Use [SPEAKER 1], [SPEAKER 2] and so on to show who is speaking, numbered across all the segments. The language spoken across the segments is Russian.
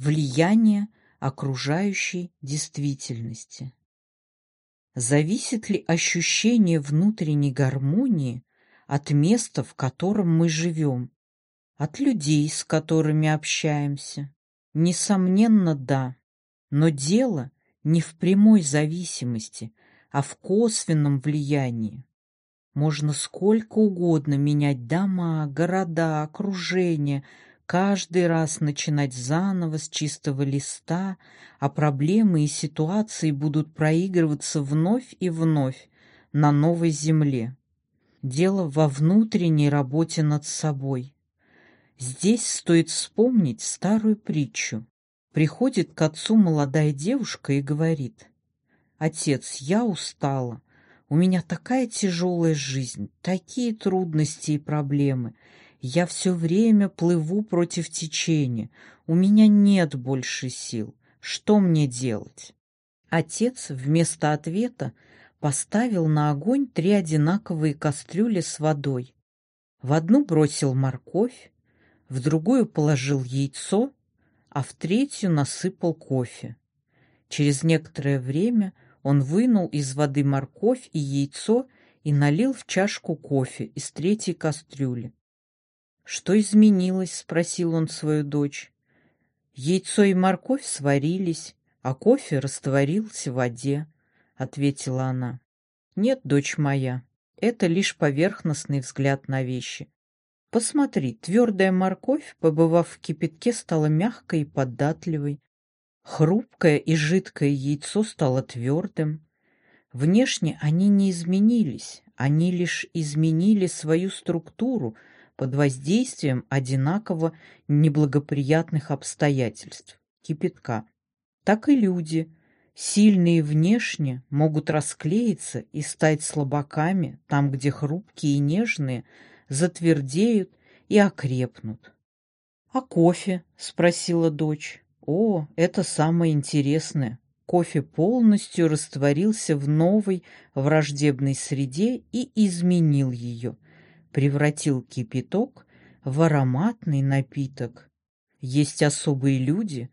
[SPEAKER 1] влияние окружающей действительности. Зависит ли ощущение внутренней гармонии от места, в котором мы живем, от людей, с которыми общаемся? Несомненно, да. Но дело не в прямой зависимости, а в косвенном влиянии. Можно сколько угодно менять дома, города, окружение, каждый раз начинать заново с чистого листа, а проблемы и ситуации будут проигрываться вновь и вновь на новой земле. Дело во внутренней работе над собой. Здесь стоит вспомнить старую притчу. Приходит к отцу молодая девушка и говорит, «Отец, я устала. У меня такая тяжелая жизнь, такие трудности и проблемы. Я все время плыву против течения. У меня нет больше сил. Что мне делать? Отец вместо ответа поставил на огонь три одинаковые кастрюли с водой. В одну бросил морковь, в другую положил яйцо, а в третью насыпал кофе. Через некоторое время он вынул из воды морковь и яйцо и налил в чашку кофе из третьей кастрюли. «Что изменилось?» — спросил он свою дочь. «Яйцо и морковь сварились, а кофе растворился в воде», — ответила она. «Нет, дочь моя, это лишь поверхностный взгляд на вещи. Посмотри, твердая морковь, побывав в кипятке, стала мягкой и податливой. Хрупкое и жидкое яйцо стало твердым. Внешне они не изменились, они лишь изменили свою структуру — под воздействием одинаково неблагоприятных обстоятельств, кипятка. Так и люди, сильные внешне, могут расклеиться и стать слабаками там, где хрупкие и нежные затвердеют и окрепнут. «А кофе?» — спросила дочь. «О, это самое интересное. Кофе полностью растворился в новой враждебной среде и изменил ее — превратил кипяток в ароматный напиток. Есть особые люди,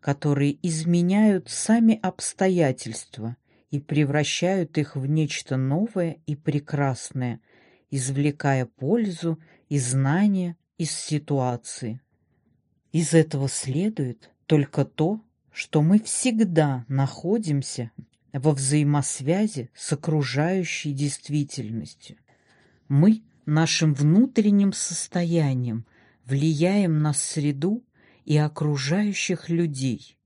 [SPEAKER 1] которые изменяют сами обстоятельства и превращают их в нечто новое и прекрасное, извлекая пользу и знания из ситуации. Из этого следует только то, что мы всегда находимся во взаимосвязи с окружающей действительностью. Мы нашим внутренним состоянием влияем на среду и окружающих людей.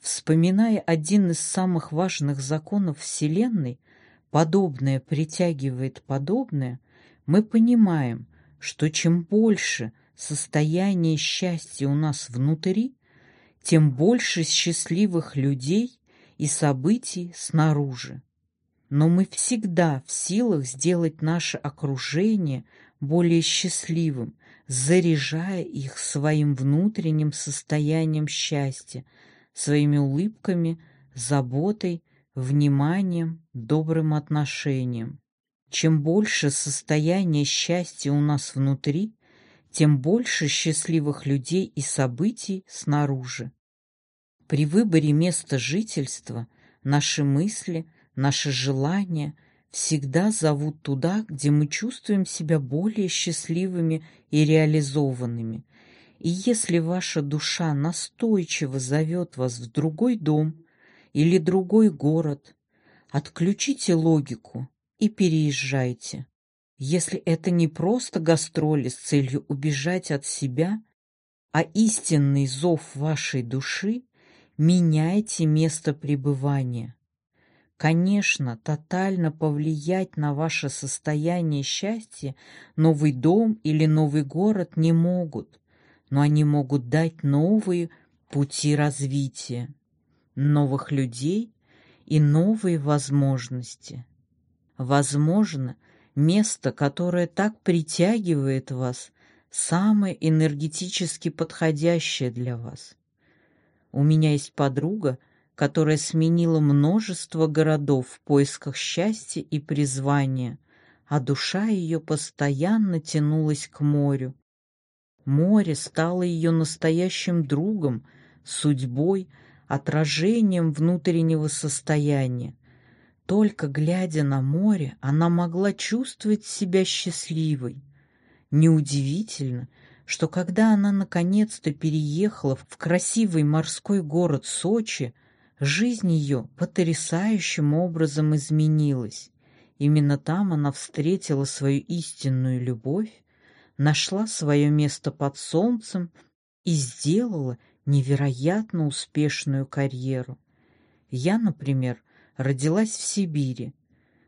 [SPEAKER 1] Вспоминая один из самых важных законов Вселенной, подобное притягивает подобное, мы понимаем, что чем больше состояние счастья у нас внутри, тем больше счастливых людей и событий снаружи но мы всегда в силах сделать наше окружение более счастливым, заряжая их своим внутренним состоянием счастья, своими улыбками, заботой, вниманием, добрым отношением. Чем больше состояние счастья у нас внутри, тем больше счастливых людей и событий снаружи. При выборе места жительства наши мысли – Наши желания всегда зовут туда, где мы чувствуем себя более счастливыми и реализованными. И если ваша душа настойчиво зовет вас в другой дом или другой город, отключите логику и переезжайте. Если это не просто гастроли с целью убежать от себя, а истинный зов вашей души, меняйте место пребывания. Конечно, тотально повлиять на ваше состояние счастья новый дом или новый город не могут, но они могут дать новые пути развития, новых людей и новые возможности. Возможно, место, которое так притягивает вас, самое энергетически подходящее для вас. У меня есть подруга, которая сменила множество городов в поисках счастья и призвания, а душа ее постоянно тянулась к морю. Море стало ее настоящим другом, судьбой, отражением внутреннего состояния. Только глядя на море, она могла чувствовать себя счастливой. Неудивительно, что когда она наконец-то переехала в красивый морской город Сочи, жизнь ее потрясающим образом изменилась. Именно там она встретила свою истинную любовь, нашла свое место под солнцем и сделала невероятно успешную карьеру. Я, например, родилась в Сибири,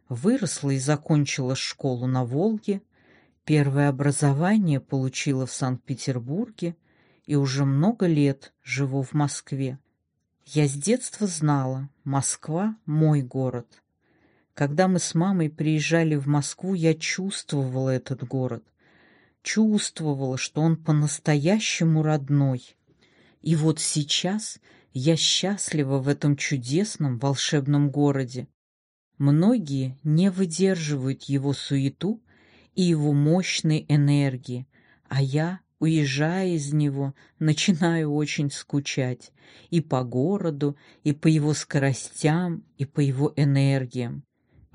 [SPEAKER 1] выросла и закончила школу на Волге, первое образование получила в Санкт-Петербурге и уже много лет живу в Москве. Я с детства знала, Москва – мой город. Когда мы с мамой приезжали в Москву, я чувствовала этот город. Чувствовала, что он по-настоящему родной. И вот сейчас я счастлива в этом чудесном волшебном городе. Многие не выдерживают его суету и его мощной энергии, а я, уезжая из него, начинаю очень скучать и по городу, и по его скоростям, и по его энергиям.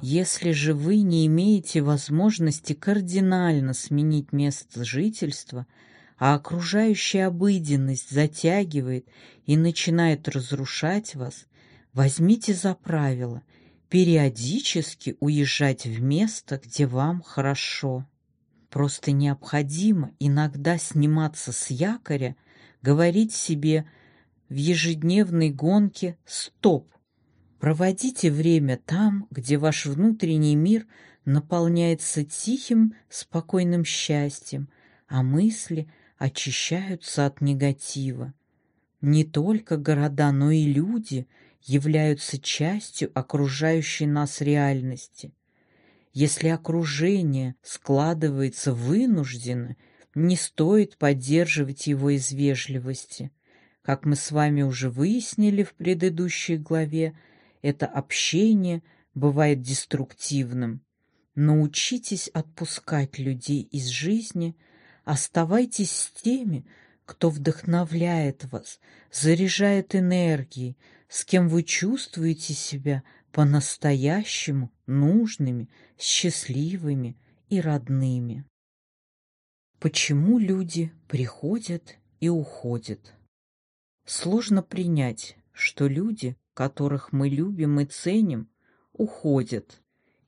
[SPEAKER 1] Если же вы не имеете возможности кардинально сменить место жительства – а окружающая обыденность затягивает и начинает разрушать вас, возьмите за правило периодически уезжать в место, где вам хорошо. Просто необходимо иногда сниматься с якоря, говорить себе в ежедневной гонке «стоп». Проводите время там, где ваш внутренний мир наполняется тихим, спокойным счастьем, а мысли – очищаются от негатива. Не только города, но и люди являются частью окружающей нас реальности. Если окружение складывается вынужденно, не стоит поддерживать его из вежливости. Как мы с вами уже выяснили в предыдущей главе, это общение бывает деструктивным. Научитесь отпускать людей из жизни – Оставайтесь с теми, кто вдохновляет вас, заряжает энергией, с кем вы чувствуете себя по-настоящему нужными, счастливыми и родными. Почему люди приходят и уходят? Сложно принять, что люди, которых мы любим и ценим, уходят.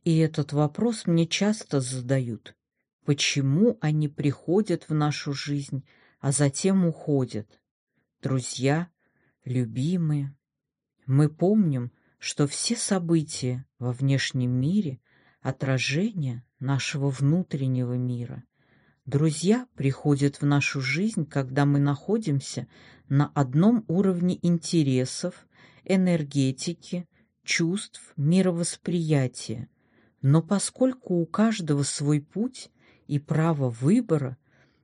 [SPEAKER 1] И этот вопрос мне часто задают почему они приходят в нашу жизнь, а затем уходят. Друзья, любимые, мы помним, что все события во внешнем мире — отражение нашего внутреннего мира. Друзья приходят в нашу жизнь, когда мы находимся на одном уровне интересов, энергетики, чувств, мировосприятия. Но поскольку у каждого свой путь, и право выбора,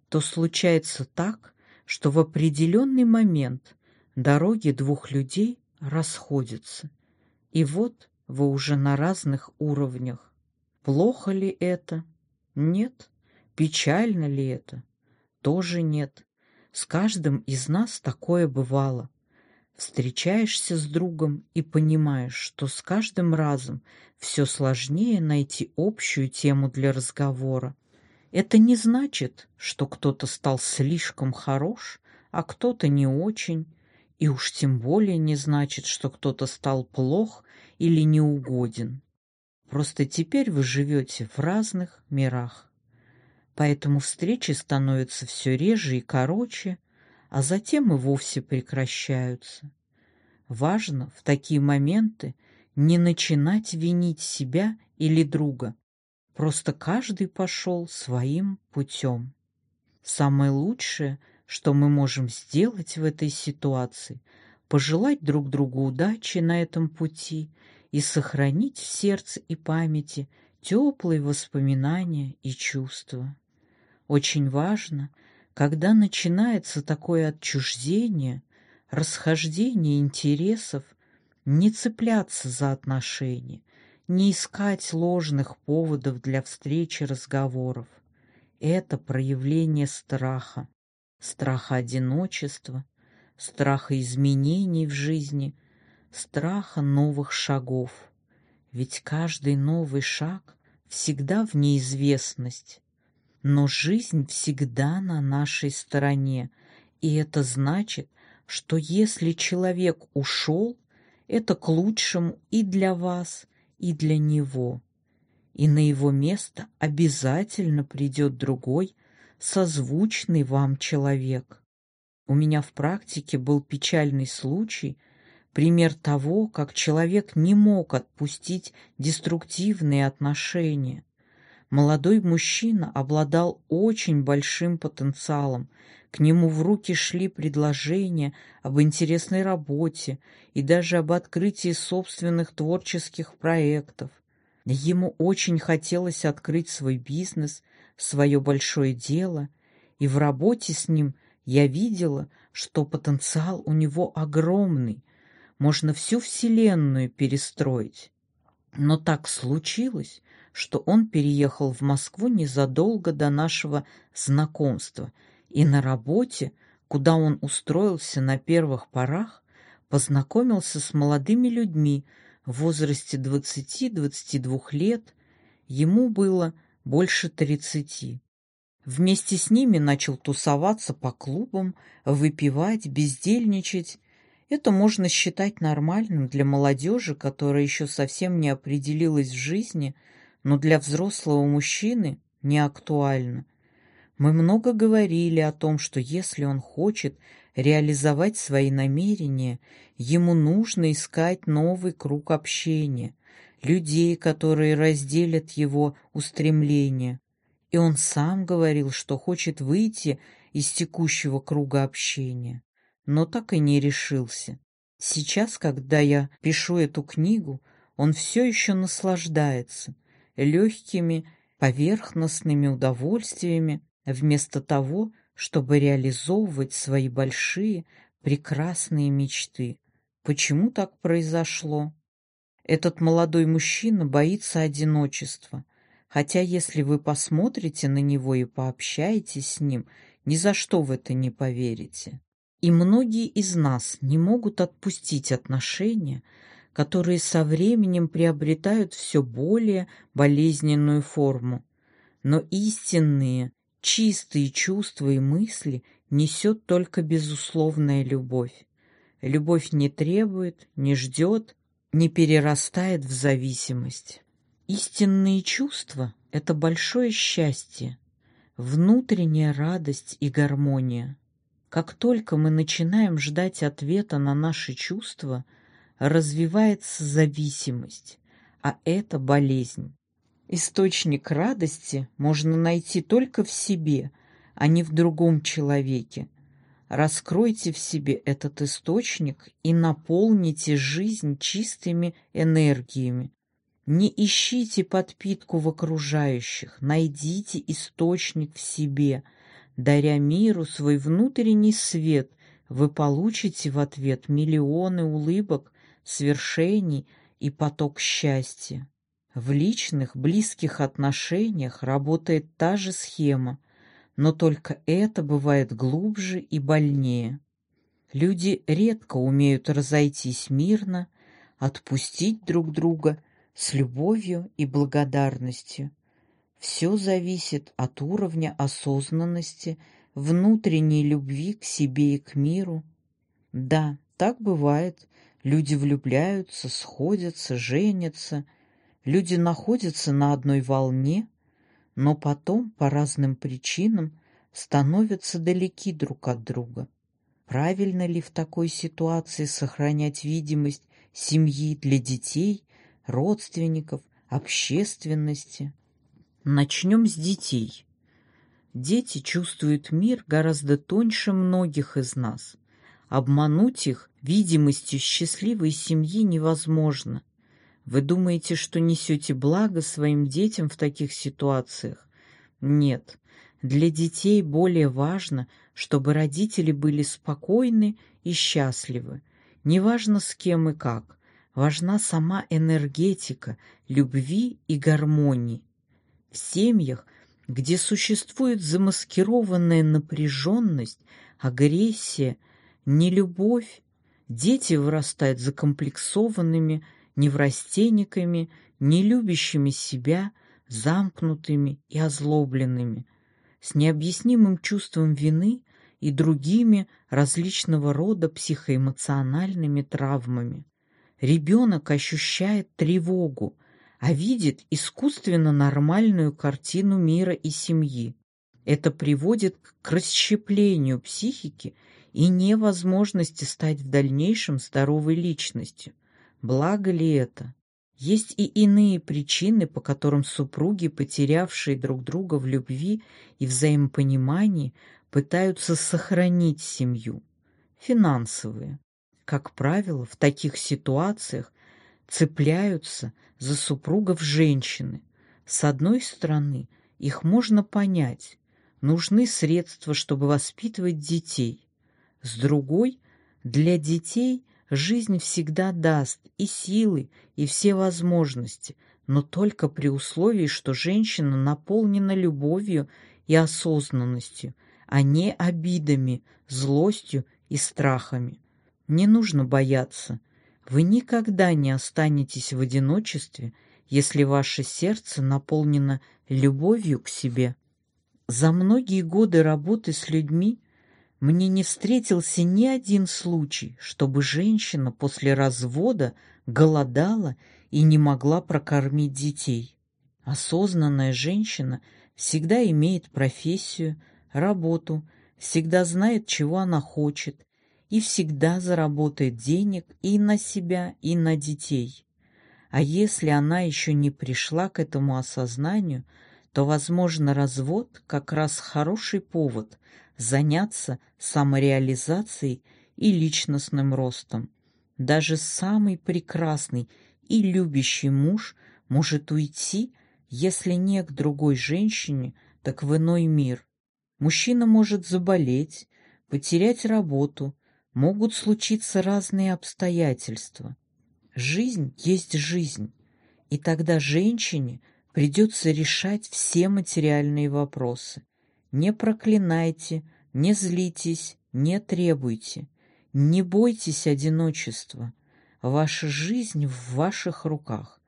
[SPEAKER 1] то случается так, что в определенный момент дороги двух людей расходятся. И вот вы уже на разных уровнях. Плохо ли это? Нет. Печально ли это? Тоже нет. С каждым из нас такое бывало. Встречаешься с другом и понимаешь, что с каждым разом все сложнее найти общую тему для разговора. Это не значит, что кто-то стал слишком хорош, а кто-то не очень, и уж тем более не значит, что кто-то стал плох или неугоден. Просто теперь вы живете в разных мирах. Поэтому встречи становятся все реже и короче, а затем и вовсе прекращаются. Важно в такие моменты не начинать винить себя или друга, Просто каждый пошел своим путем. Самое лучшее, что мы можем сделать в этой ситуации, пожелать друг другу удачи на этом пути и сохранить в сердце и памяти теплые воспоминания и чувства. Очень важно, когда начинается такое отчуждение, расхождение интересов, не цепляться за отношения, не искать ложных поводов для встречи разговоров. Это проявление страха, страха одиночества, страха изменений в жизни, страха новых шагов. Ведь каждый новый шаг всегда в неизвестность. Но жизнь всегда на нашей стороне, и это значит, что если человек ушел, это к лучшему и для вас, и для него. И на его место обязательно придет другой, созвучный вам человек. У меня в практике был печальный случай, пример того, как человек не мог отпустить деструктивные отношения. Молодой мужчина обладал очень большим потенциалом, к нему в руки шли предложения об интересной работе и даже об открытии собственных творческих проектов. Ему очень хотелось открыть свой бизнес, свое большое дело, и в работе с ним я видела, что потенциал у него огромный, можно всю Вселенную перестроить. Но так случилось, что он переехал в Москву незадолго до нашего знакомства – и на работе, куда он устроился на первых порах, познакомился с молодыми людьми в возрасте 20-22 лет, ему было больше 30. Вместе с ними начал тусоваться по клубам, выпивать, бездельничать. Это можно считать нормальным для молодежи, которая еще совсем не определилась в жизни, но для взрослого мужчины не актуально. Мы много говорили о том, что если он хочет реализовать свои намерения, ему нужно искать новый круг общения, людей, которые разделят его устремления. И он сам говорил, что хочет выйти из текущего круга общения, но так и не решился. Сейчас, когда я пишу эту книгу, он все еще наслаждается легкими, поверхностными удовольствиями, вместо того, чтобы реализовывать свои большие, прекрасные мечты. Почему так произошло? Этот молодой мужчина боится одиночества, хотя если вы посмотрите на него и пообщаетесь с ним, ни за что в это не поверите. И многие из нас не могут отпустить отношения, которые со временем приобретают все более болезненную форму. Но истинные, Чистые чувства и мысли несет только безусловная любовь. Любовь не требует, не ждет, не перерастает в зависимость. Истинные чувства — это большое счастье, внутренняя радость и гармония. Как только мы начинаем ждать ответа на наши чувства, развивается зависимость, а это болезнь. Источник радости можно найти только в себе, а не в другом человеке. Раскройте в себе этот источник и наполните жизнь чистыми энергиями. Не ищите подпитку в окружающих, найдите источник в себе. Даря миру свой внутренний свет, вы получите в ответ миллионы улыбок, свершений и поток счастья. В личных, близких отношениях работает та же схема, но только это бывает глубже и больнее. Люди редко умеют разойтись мирно, отпустить друг друга с любовью и благодарностью. Все зависит от уровня осознанности, внутренней любви к себе и к миру. Да, так бывает. Люди влюбляются, сходятся, женятся – Люди находятся на одной волне, но потом по разным причинам становятся далеки друг от друга. Правильно ли в такой ситуации сохранять видимость семьи для детей, родственников, общественности? Начнем с детей. Дети чувствуют мир гораздо тоньше многих из нас. Обмануть их видимостью счастливой семьи невозможно. Вы думаете, что несете благо своим детям в таких ситуациях? Нет. Для детей более важно, чтобы родители были спокойны и счастливы. Неважно с кем и как. Важна сама энергетика любви и гармонии. В семьях, где существует замаскированная напряженность, агрессия, нелюбовь. Дети вырастают закомплексованными, неврастенниками, не любящими себя, замкнутыми и озлобленными, с необъяснимым чувством вины и другими различного рода психоэмоциональными травмами. Ребенок ощущает тревогу, а видит искусственно нормальную картину мира и семьи. Это приводит к расщеплению психики и невозможности стать в дальнейшем здоровой личностью. Благо ли это? Есть и иные причины, по которым супруги, потерявшие друг друга в любви и взаимопонимании, пытаются сохранить семью. Финансовые. Как правило, в таких ситуациях цепляются за супругов женщины. С одной стороны, их можно понять. Нужны средства, чтобы воспитывать детей. С другой, для детей Жизнь всегда даст и силы, и все возможности, но только при условии, что женщина наполнена любовью и осознанностью, а не обидами, злостью и страхами. Не нужно бояться. Вы никогда не останетесь в одиночестве, если ваше сердце наполнено любовью к себе. За многие годы работы с людьми мне не встретился ни один случай, чтобы женщина после развода голодала и не могла прокормить детей. Осознанная женщина всегда имеет профессию, работу, всегда знает, чего она хочет, и всегда заработает денег и на себя, и на детей. А если она еще не пришла к этому осознанию, то, возможно, развод как раз хороший повод заняться самореализацией и личностным ростом. Даже самый прекрасный и любящий муж может уйти, если не к другой женщине, так в иной мир. Мужчина может заболеть, потерять работу, могут случиться разные обстоятельства. Жизнь есть жизнь, и тогда женщине придется решать все материальные вопросы. Не проклинайте, не злитесь, не требуйте. Не бойтесь одиночества. Ваша жизнь в ваших руках.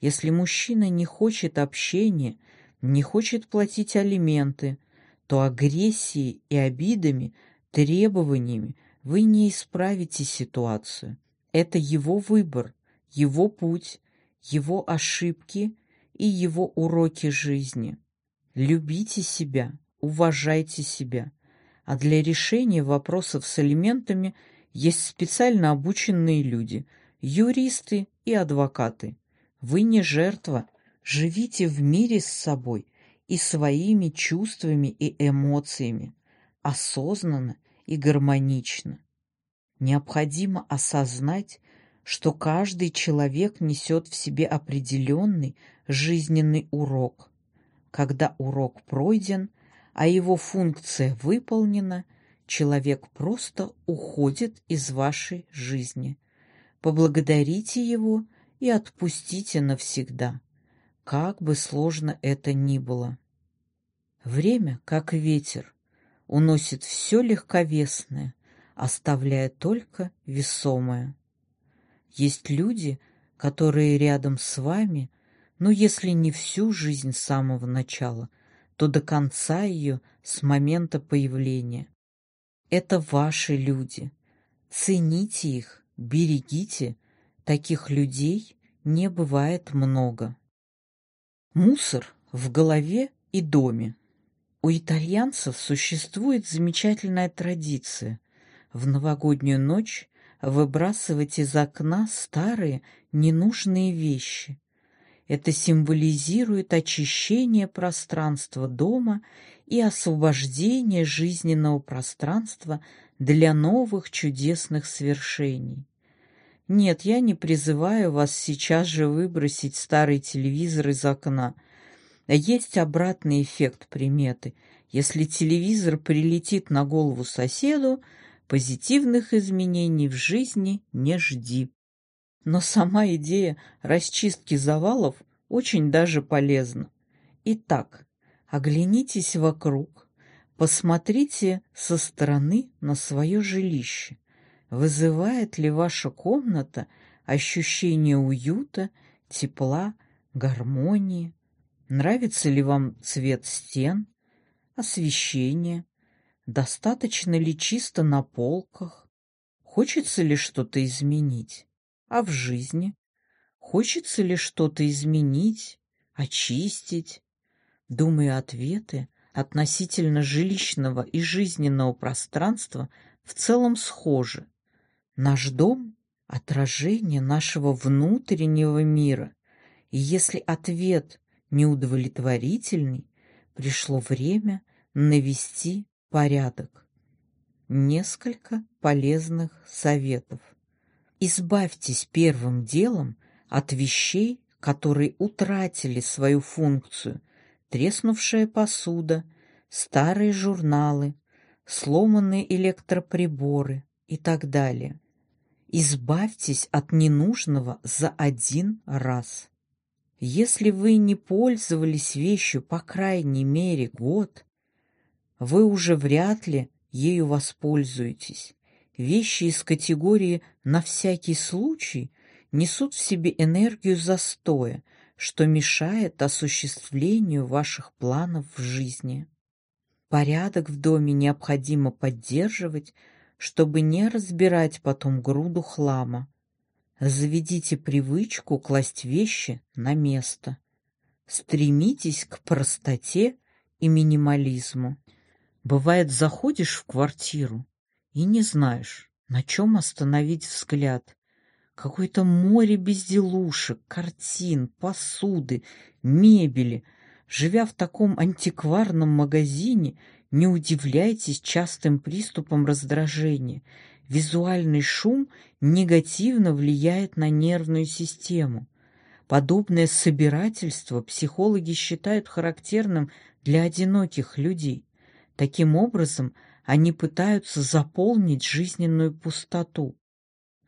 [SPEAKER 1] Если мужчина не хочет общения, не хочет платить алименты, то агрессией и обидами, требованиями вы не исправите ситуацию. Это его выбор, его путь, его ошибки и его уроки жизни. Любите себя, уважайте себя. А для решения вопросов с элементами есть специально обученные люди, юристы и адвокаты. Вы не жертва, живите в мире с собой и своими чувствами и эмоциями, осознанно и гармонично. Необходимо осознать, что каждый человек несет в себе определенный жизненный урок. Когда урок пройден, а его функция выполнена, человек просто уходит из вашей жизни. Поблагодарите его и отпустите навсегда, как бы сложно это ни было. Время, как ветер, уносит все легковесное, оставляя только весомое. Есть люди, которые рядом с вами, но если не всю жизнь с самого начала – то до конца ее с момента появления. Это ваши люди. Цените их, берегите. Таких людей не бывает много. Мусор в голове и доме. У итальянцев существует замечательная традиция в новогоднюю ночь выбрасывать из окна старые ненужные вещи, это символизирует очищение пространства дома и освобождение жизненного пространства для новых чудесных свершений. Нет, я не призываю вас сейчас же выбросить старый телевизор из окна. Есть обратный эффект приметы. Если телевизор прилетит на голову соседу, позитивных изменений в жизни не жди. Но сама идея расчистки завалов очень даже полезна. Итак, оглянитесь вокруг, посмотрите со стороны на свое жилище. Вызывает ли ваша комната ощущение уюта, тепла, гармонии? Нравится ли вам цвет стен, освещение? Достаточно ли чисто на полках? Хочется ли что-то изменить? А в жизни? Хочется ли что-то изменить, очистить? Думаю, ответы относительно жилищного и жизненного пространства в целом схожи. Наш дом — отражение нашего внутреннего мира, и если ответ неудовлетворительный, пришло время навести порядок. Несколько полезных советов. Избавьтесь первым делом от вещей, которые утратили свою функцию, треснувшая посуда, старые журналы, сломанные электроприборы и так далее. Избавьтесь от ненужного за один раз. Если вы не пользовались вещью по крайней мере год, вы уже вряд ли ею воспользуетесь. Вещи из категории «на всякий случай» несут в себе энергию застоя, что мешает осуществлению ваших планов в жизни. Порядок в доме необходимо поддерживать, чтобы не разбирать потом груду хлама. Заведите привычку класть вещи на место. Стремитесь к простоте и минимализму. Бывает, заходишь в квартиру и не знаешь, на чем остановить взгляд. Какое-то море безделушек, картин, посуды, мебели. Живя в таком антикварном магазине, не удивляйтесь частым приступам раздражения. Визуальный шум негативно влияет на нервную систему. Подобное собирательство психологи считают характерным для одиноких людей. Таким образом, они пытаются заполнить жизненную пустоту.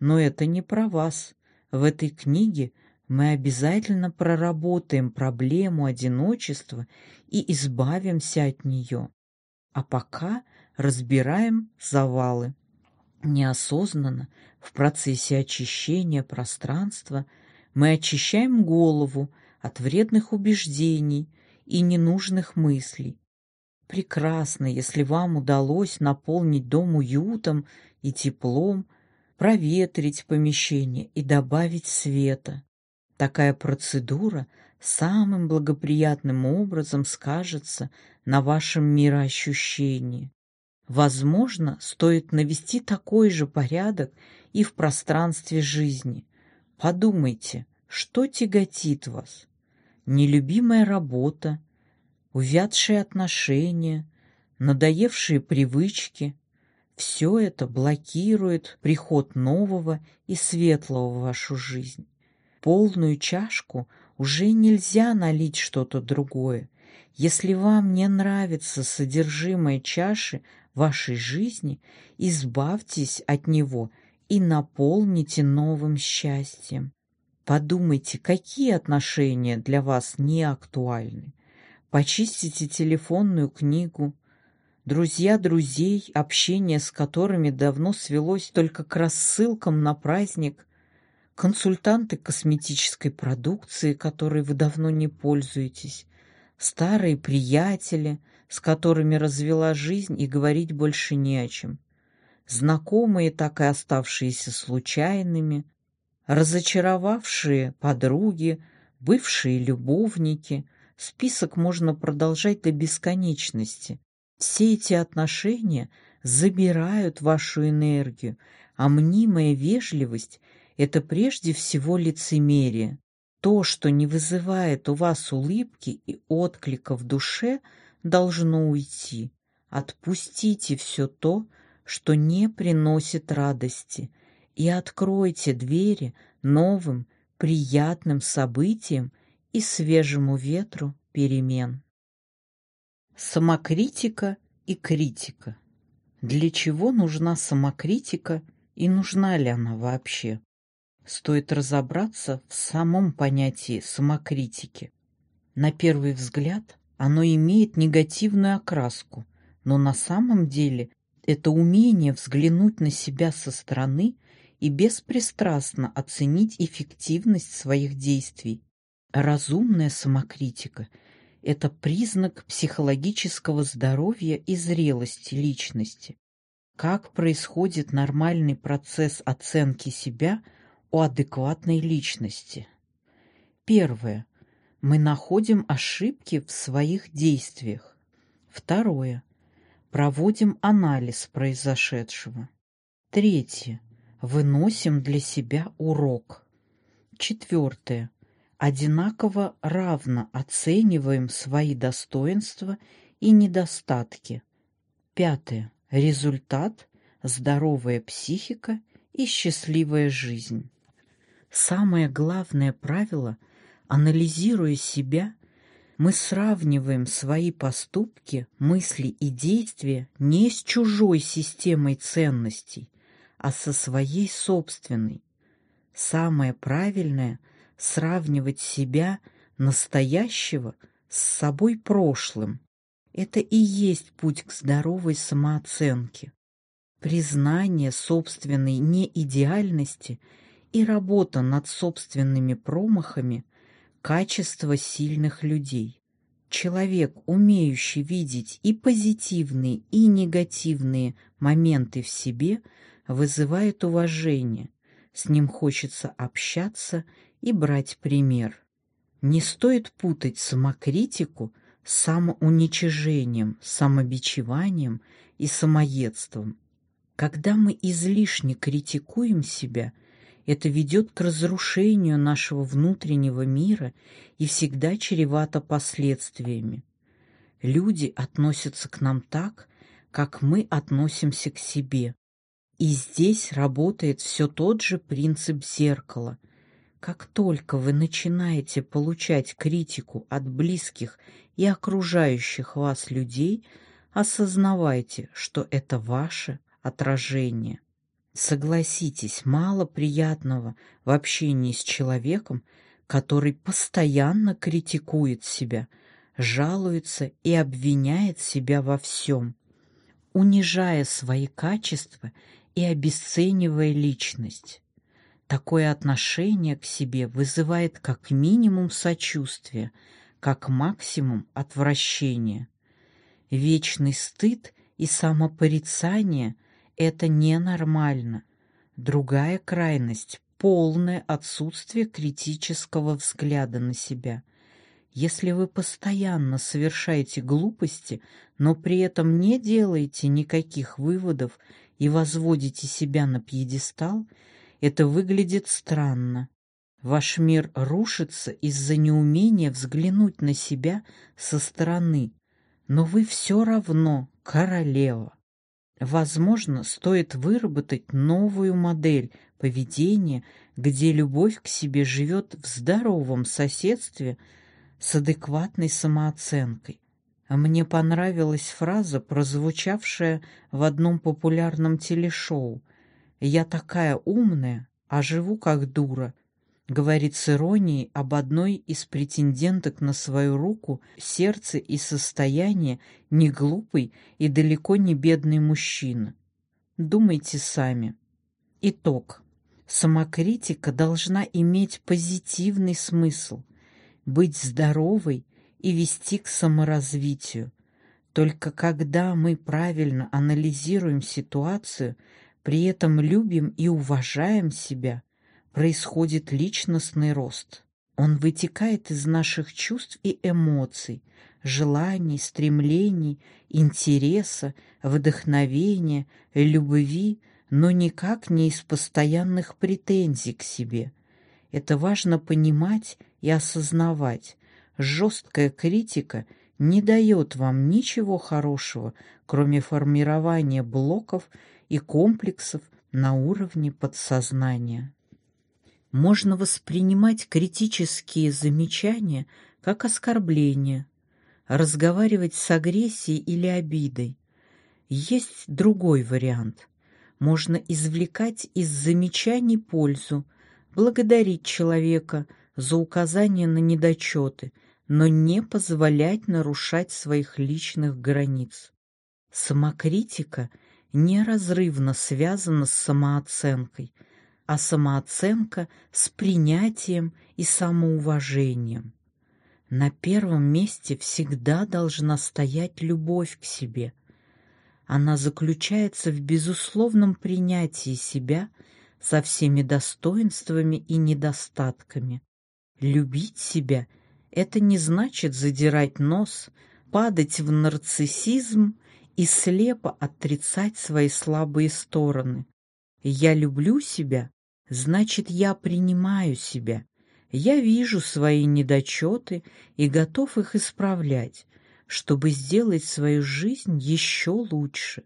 [SPEAKER 1] Но это не про вас. В этой книге мы обязательно проработаем проблему одиночества и избавимся от нее. А пока разбираем завалы. Неосознанно, в процессе очищения пространства, мы очищаем голову от вредных убеждений и ненужных мыслей. Прекрасно, если вам удалось наполнить дом уютом и теплом, проветрить помещение и добавить света. Такая процедура самым благоприятным образом скажется на вашем мироощущении. Возможно, стоит навести такой же порядок и в пространстве жизни. Подумайте, что тяготит вас? Нелюбимая работа, увядшие отношения, надоевшие привычки, все это блокирует приход нового и светлого в вашу жизнь. Полную чашку уже нельзя налить что-то другое. Если вам не нравится содержимое чаши вашей жизни, избавьтесь от него и наполните новым счастьем. Подумайте, какие отношения для вас не актуальны. Почистите телефонную книгу, Друзья друзей, общение с которыми давно свелось только к рассылкам на праздник, консультанты косметической продукции, которой вы давно не пользуетесь, старые приятели, с которыми развела жизнь и говорить больше не о чем, знакомые, так и оставшиеся случайными, разочаровавшие подруги, бывшие любовники. Список можно продолжать до бесконечности. Все эти отношения забирают вашу энергию, а мнимая вежливость — это прежде всего лицемерие. То, что не вызывает у вас улыбки и отклика в душе, должно уйти. Отпустите все то, что не приносит радости, и откройте двери новым, приятным событиям и свежему ветру перемен. Самокритика и критика. Для чего нужна самокритика и нужна ли она вообще? Стоит разобраться в самом понятии самокритики. На первый взгляд оно имеет негативную окраску, но на самом деле Это умение взглянуть на себя со стороны и беспристрастно оценить эффективность своих действий. Разумная самокритика – это признак психологического здоровья и зрелости личности. Как происходит нормальный процесс оценки себя у адекватной личности? Первое. Мы находим ошибки в своих действиях. Второе. Проводим анализ произошедшего. Третье. Выносим для себя урок. Четвертое. Одинаково равно оцениваем свои достоинства и недостатки. Пятое. Результат – здоровая психика и счастливая жизнь. Самое главное правило – анализируя себя, мы сравниваем свои поступки, мысли и действия не с чужой системой ценностей, а со своей собственной. Самое правильное – сравнивать себя, настоящего, с собой прошлым. Это и есть путь к здоровой самооценке. Признание собственной неидеальности и работа над собственными промахами Качество сильных людей. Человек, умеющий видеть и позитивные, и негативные моменты в себе, вызывает уважение. С ним хочется общаться и брать пример. Не стоит путать самокритику с самоуничижением, самобичеванием и самоедством. Когда мы излишне критикуем себя, это ведет к разрушению нашего внутреннего мира и всегда чревато последствиями. Люди относятся к нам так, как мы относимся к себе. И здесь работает все тот же принцип зеркала. Как только вы начинаете получать критику от близких и окружающих вас людей, осознавайте, что это ваше отражение. Согласитесь, мало приятного в общении с человеком, который постоянно критикует себя, жалуется и обвиняет себя во всем, унижая свои качества и обесценивая личность. Такое отношение к себе вызывает как минимум сочувствие, как максимум отвращение. Вечный стыд и самопорицание это ненормально. Другая крайность – полное отсутствие критического взгляда на себя. Если вы постоянно совершаете глупости, но при этом не делаете никаких выводов и возводите себя на пьедестал, это выглядит странно. Ваш мир рушится из-за неумения взглянуть на себя со стороны, но вы все равно королева. Возможно, стоит выработать новую модель поведения, где любовь к себе живет в здоровом соседстве с адекватной самооценкой. Мне понравилась фраза, прозвучавшая в одном популярном телешоу. «Я такая умная, а живу как дура говорит с иронией об одной из претенденток на свою руку, сердце и состояние не глупый и далеко не бедный мужчина. Думайте сами. Итог. Самокритика должна иметь позитивный смысл, быть здоровой и вести к саморазвитию. Только когда мы правильно анализируем ситуацию, при этом любим и уважаем себя – происходит личностный рост. Он вытекает из наших чувств и эмоций, желаний, стремлений, интереса, вдохновения, любви, но никак не из постоянных претензий к себе. Это важно понимать и осознавать. Жесткая критика не дает вам ничего хорошего, кроме формирования блоков и комплексов на уровне подсознания можно воспринимать критические замечания как оскорбление, разговаривать с агрессией или обидой. Есть другой вариант. Можно извлекать из замечаний пользу, благодарить человека за указание на недочеты, но не позволять нарушать своих личных границ. Самокритика – неразрывно связана с самооценкой, а самооценка с принятием и самоуважением. На первом месте всегда должна стоять любовь к себе. Она заключается в безусловном принятии себя со всеми достоинствами и недостатками. Любить себя – это не значит задирать нос, падать в нарциссизм и слепо отрицать свои слабые стороны. Я люблю себя, значит, я принимаю себя. Я вижу свои недочеты и готов их исправлять, чтобы сделать свою жизнь еще лучше.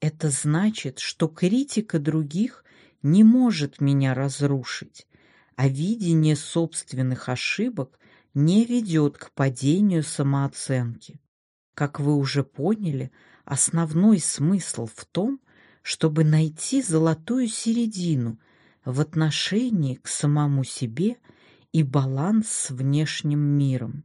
[SPEAKER 1] Это значит, что критика других не может меня разрушить, а видение собственных ошибок не ведет к падению самооценки. Как вы уже поняли, основной смысл в том, чтобы найти золотую середину в отношении к самому себе – и баланс с внешним миром.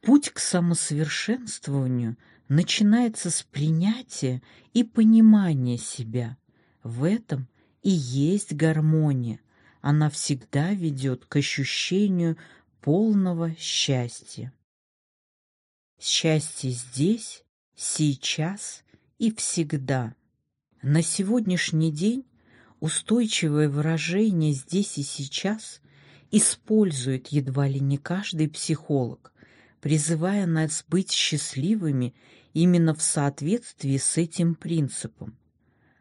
[SPEAKER 1] Путь к самосовершенствованию начинается с принятия и понимания себя. В этом и есть гармония. Она всегда ведет к ощущению полного счастья. Счастье здесь, сейчас и всегда. На сегодняшний день устойчивое выражение «здесь и сейчас» использует едва ли не каждый психолог, призывая нас быть счастливыми именно в соответствии с этим принципом.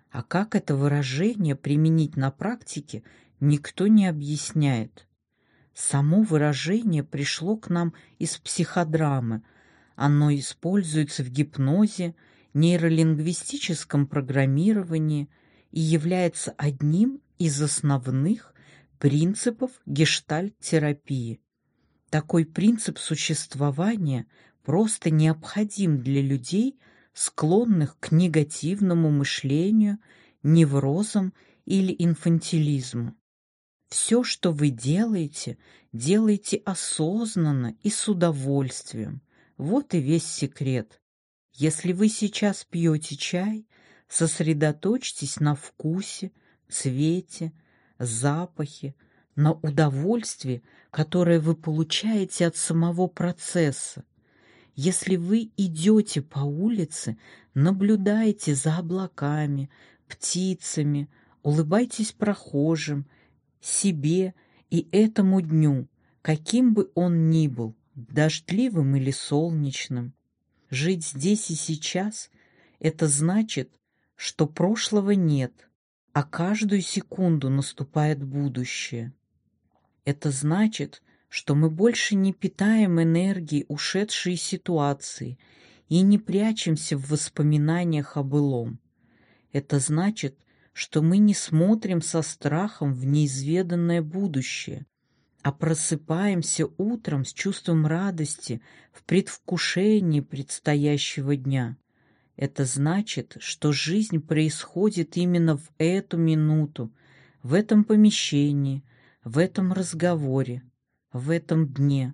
[SPEAKER 1] А как это выражение применить на практике, никто не объясняет. Само выражение пришло к нам из психодрамы. Оно используется в гипнозе, нейролингвистическом программировании и является одним из основных принципов гештальт-терапии. Такой принцип существования просто необходим для людей, склонных к негативному мышлению, неврозам или инфантилизму. Все, что вы делаете, делайте осознанно и с удовольствием. Вот и весь секрет. Если вы сейчас пьете чай, сосредоточьтесь на вкусе, цвете, запахи, на удовольствие, которое вы получаете от самого процесса. Если вы идете по улице, наблюдайте за облаками, птицами, улыбайтесь прохожим, себе и этому дню, каким бы он ни был, дождливым или солнечным. Жить здесь и сейчас — это значит, что прошлого нет, а каждую секунду наступает будущее. Это значит, что мы больше не питаем энергии ушедшей ситуации и не прячемся в воспоминаниях о былом. Это значит, что мы не смотрим со страхом в неизведанное будущее, а просыпаемся утром с чувством радости в предвкушении предстоящего дня. Это значит, что жизнь происходит именно в эту минуту, в этом помещении, в этом разговоре, в этом дне.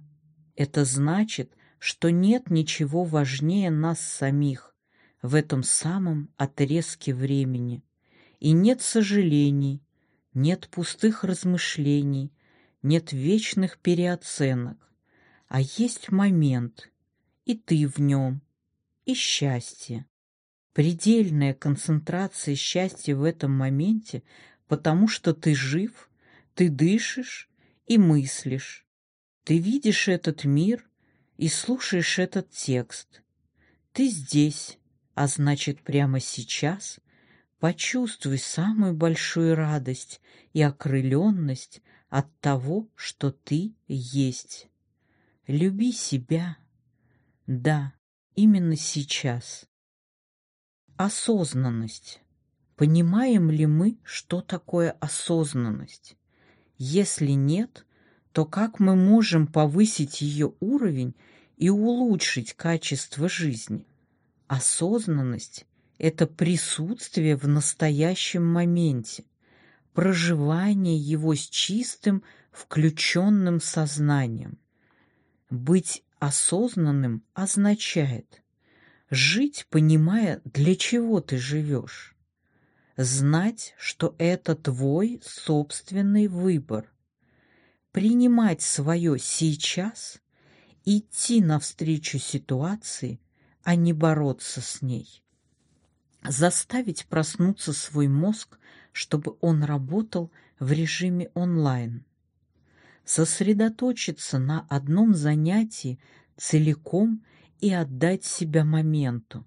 [SPEAKER 1] Это значит, что нет ничего важнее нас самих в этом самом отрезке времени. И нет сожалений, нет пустых размышлений, нет вечных переоценок, а есть момент, и ты в нем, и счастье. Предельная концентрация счастья в этом моменте, потому что ты жив, ты дышишь и мыслишь. Ты видишь этот мир и слушаешь этот текст. Ты здесь, а значит, прямо сейчас почувствуй самую большую радость и окрыленность от того, что ты есть. Люби себя. Да, именно сейчас. Осознанность. Понимаем ли мы, что такое осознанность? Если нет, то как мы можем повысить ее уровень и улучшить качество жизни? Осознанность – это присутствие в настоящем моменте, проживание его с чистым, включенным сознанием. Быть осознанным означает Жить, понимая, для чего ты живешь. Знать, что это твой собственный выбор. Принимать свое сейчас, идти навстречу ситуации, а не бороться с ней. Заставить проснуться свой мозг, чтобы он работал в режиме онлайн. Сосредоточиться на одном занятии целиком и отдать себя моменту.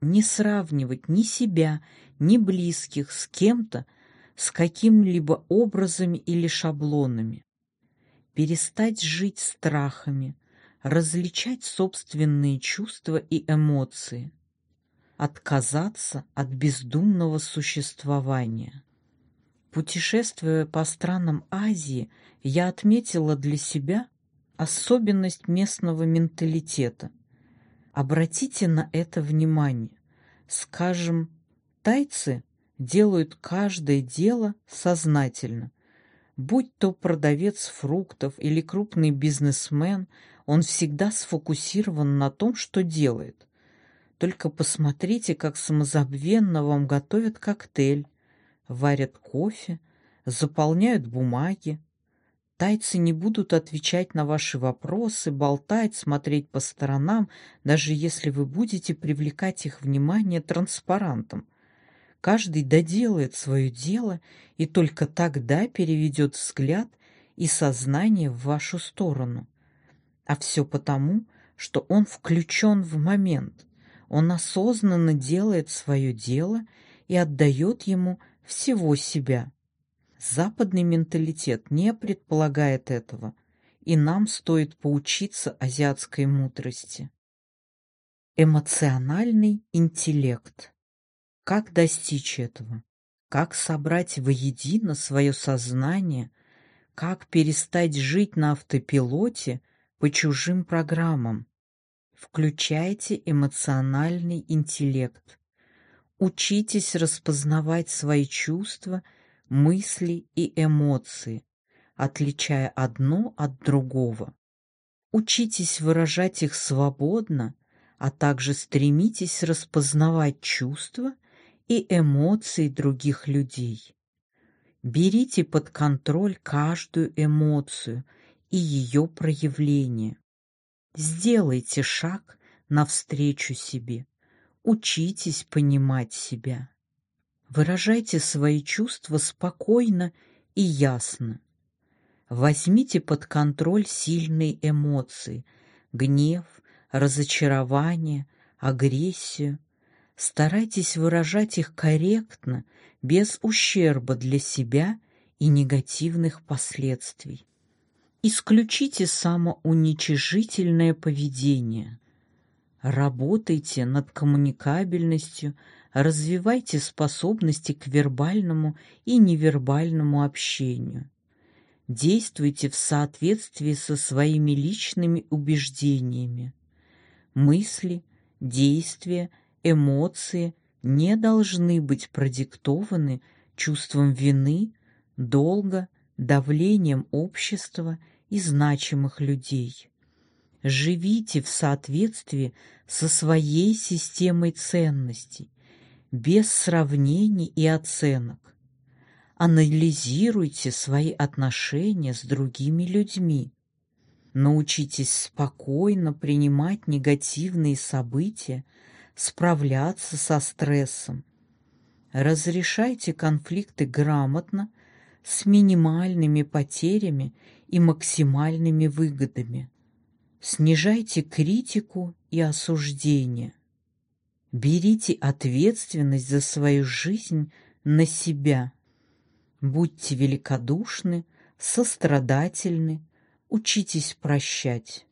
[SPEAKER 1] Не сравнивать ни себя, ни близких с кем-то, с какими-либо образами или шаблонами. Перестать жить страхами, различать собственные чувства и эмоции. Отказаться от бездумного существования. Путешествуя по странам Азии, я отметила для себя особенность местного менталитета. Обратите на это внимание. Скажем, тайцы делают каждое дело сознательно. Будь то продавец фруктов или крупный бизнесмен, он всегда сфокусирован на том, что делает. Только посмотрите, как самозабвенно вам готовят коктейль, варят кофе, заполняют бумаги, Тайцы не будут отвечать на ваши вопросы, болтать, смотреть по сторонам, даже если вы будете привлекать их внимание транспарантом. Каждый доделает свое дело и только тогда переведет взгляд и сознание в вашу сторону. А все потому, что он включен в момент. Он осознанно делает свое дело и отдает ему всего себя. Западный менталитет не предполагает этого, и нам стоит поучиться азиатской мудрости. Эмоциональный интеллект. Как достичь этого? Как собрать воедино свое сознание? Как перестать жить на автопилоте по чужим программам? Включайте эмоциональный интеллект. Учитесь распознавать свои чувства – мысли и эмоции, отличая одно от другого. Учитесь выражать их свободно, а также стремитесь распознавать чувства и эмоции других людей. Берите под контроль каждую эмоцию и ее проявление. Сделайте шаг навстречу себе. Учитесь понимать себя. Выражайте свои чувства спокойно и ясно. Возьмите под контроль сильные эмоции – гнев, разочарование, агрессию. Старайтесь выражать их корректно, без ущерба для себя и негативных последствий. Исключите самоуничижительное поведение. Работайте над коммуникабельностью – развивайте способности к вербальному и невербальному общению. Действуйте в соответствии со своими личными убеждениями. Мысли, действия, эмоции не должны быть продиктованы чувством вины, долга, давлением общества и значимых людей. Живите в соответствии со своей системой ценностей, без сравнений и оценок. Анализируйте свои отношения с другими людьми. Научитесь спокойно принимать негативные события, справляться со стрессом. Разрешайте конфликты грамотно, с минимальными потерями и максимальными выгодами. Снижайте критику и осуждение. Берите ответственность за свою жизнь на себя. Будьте великодушны, сострадательны, учитесь прощать.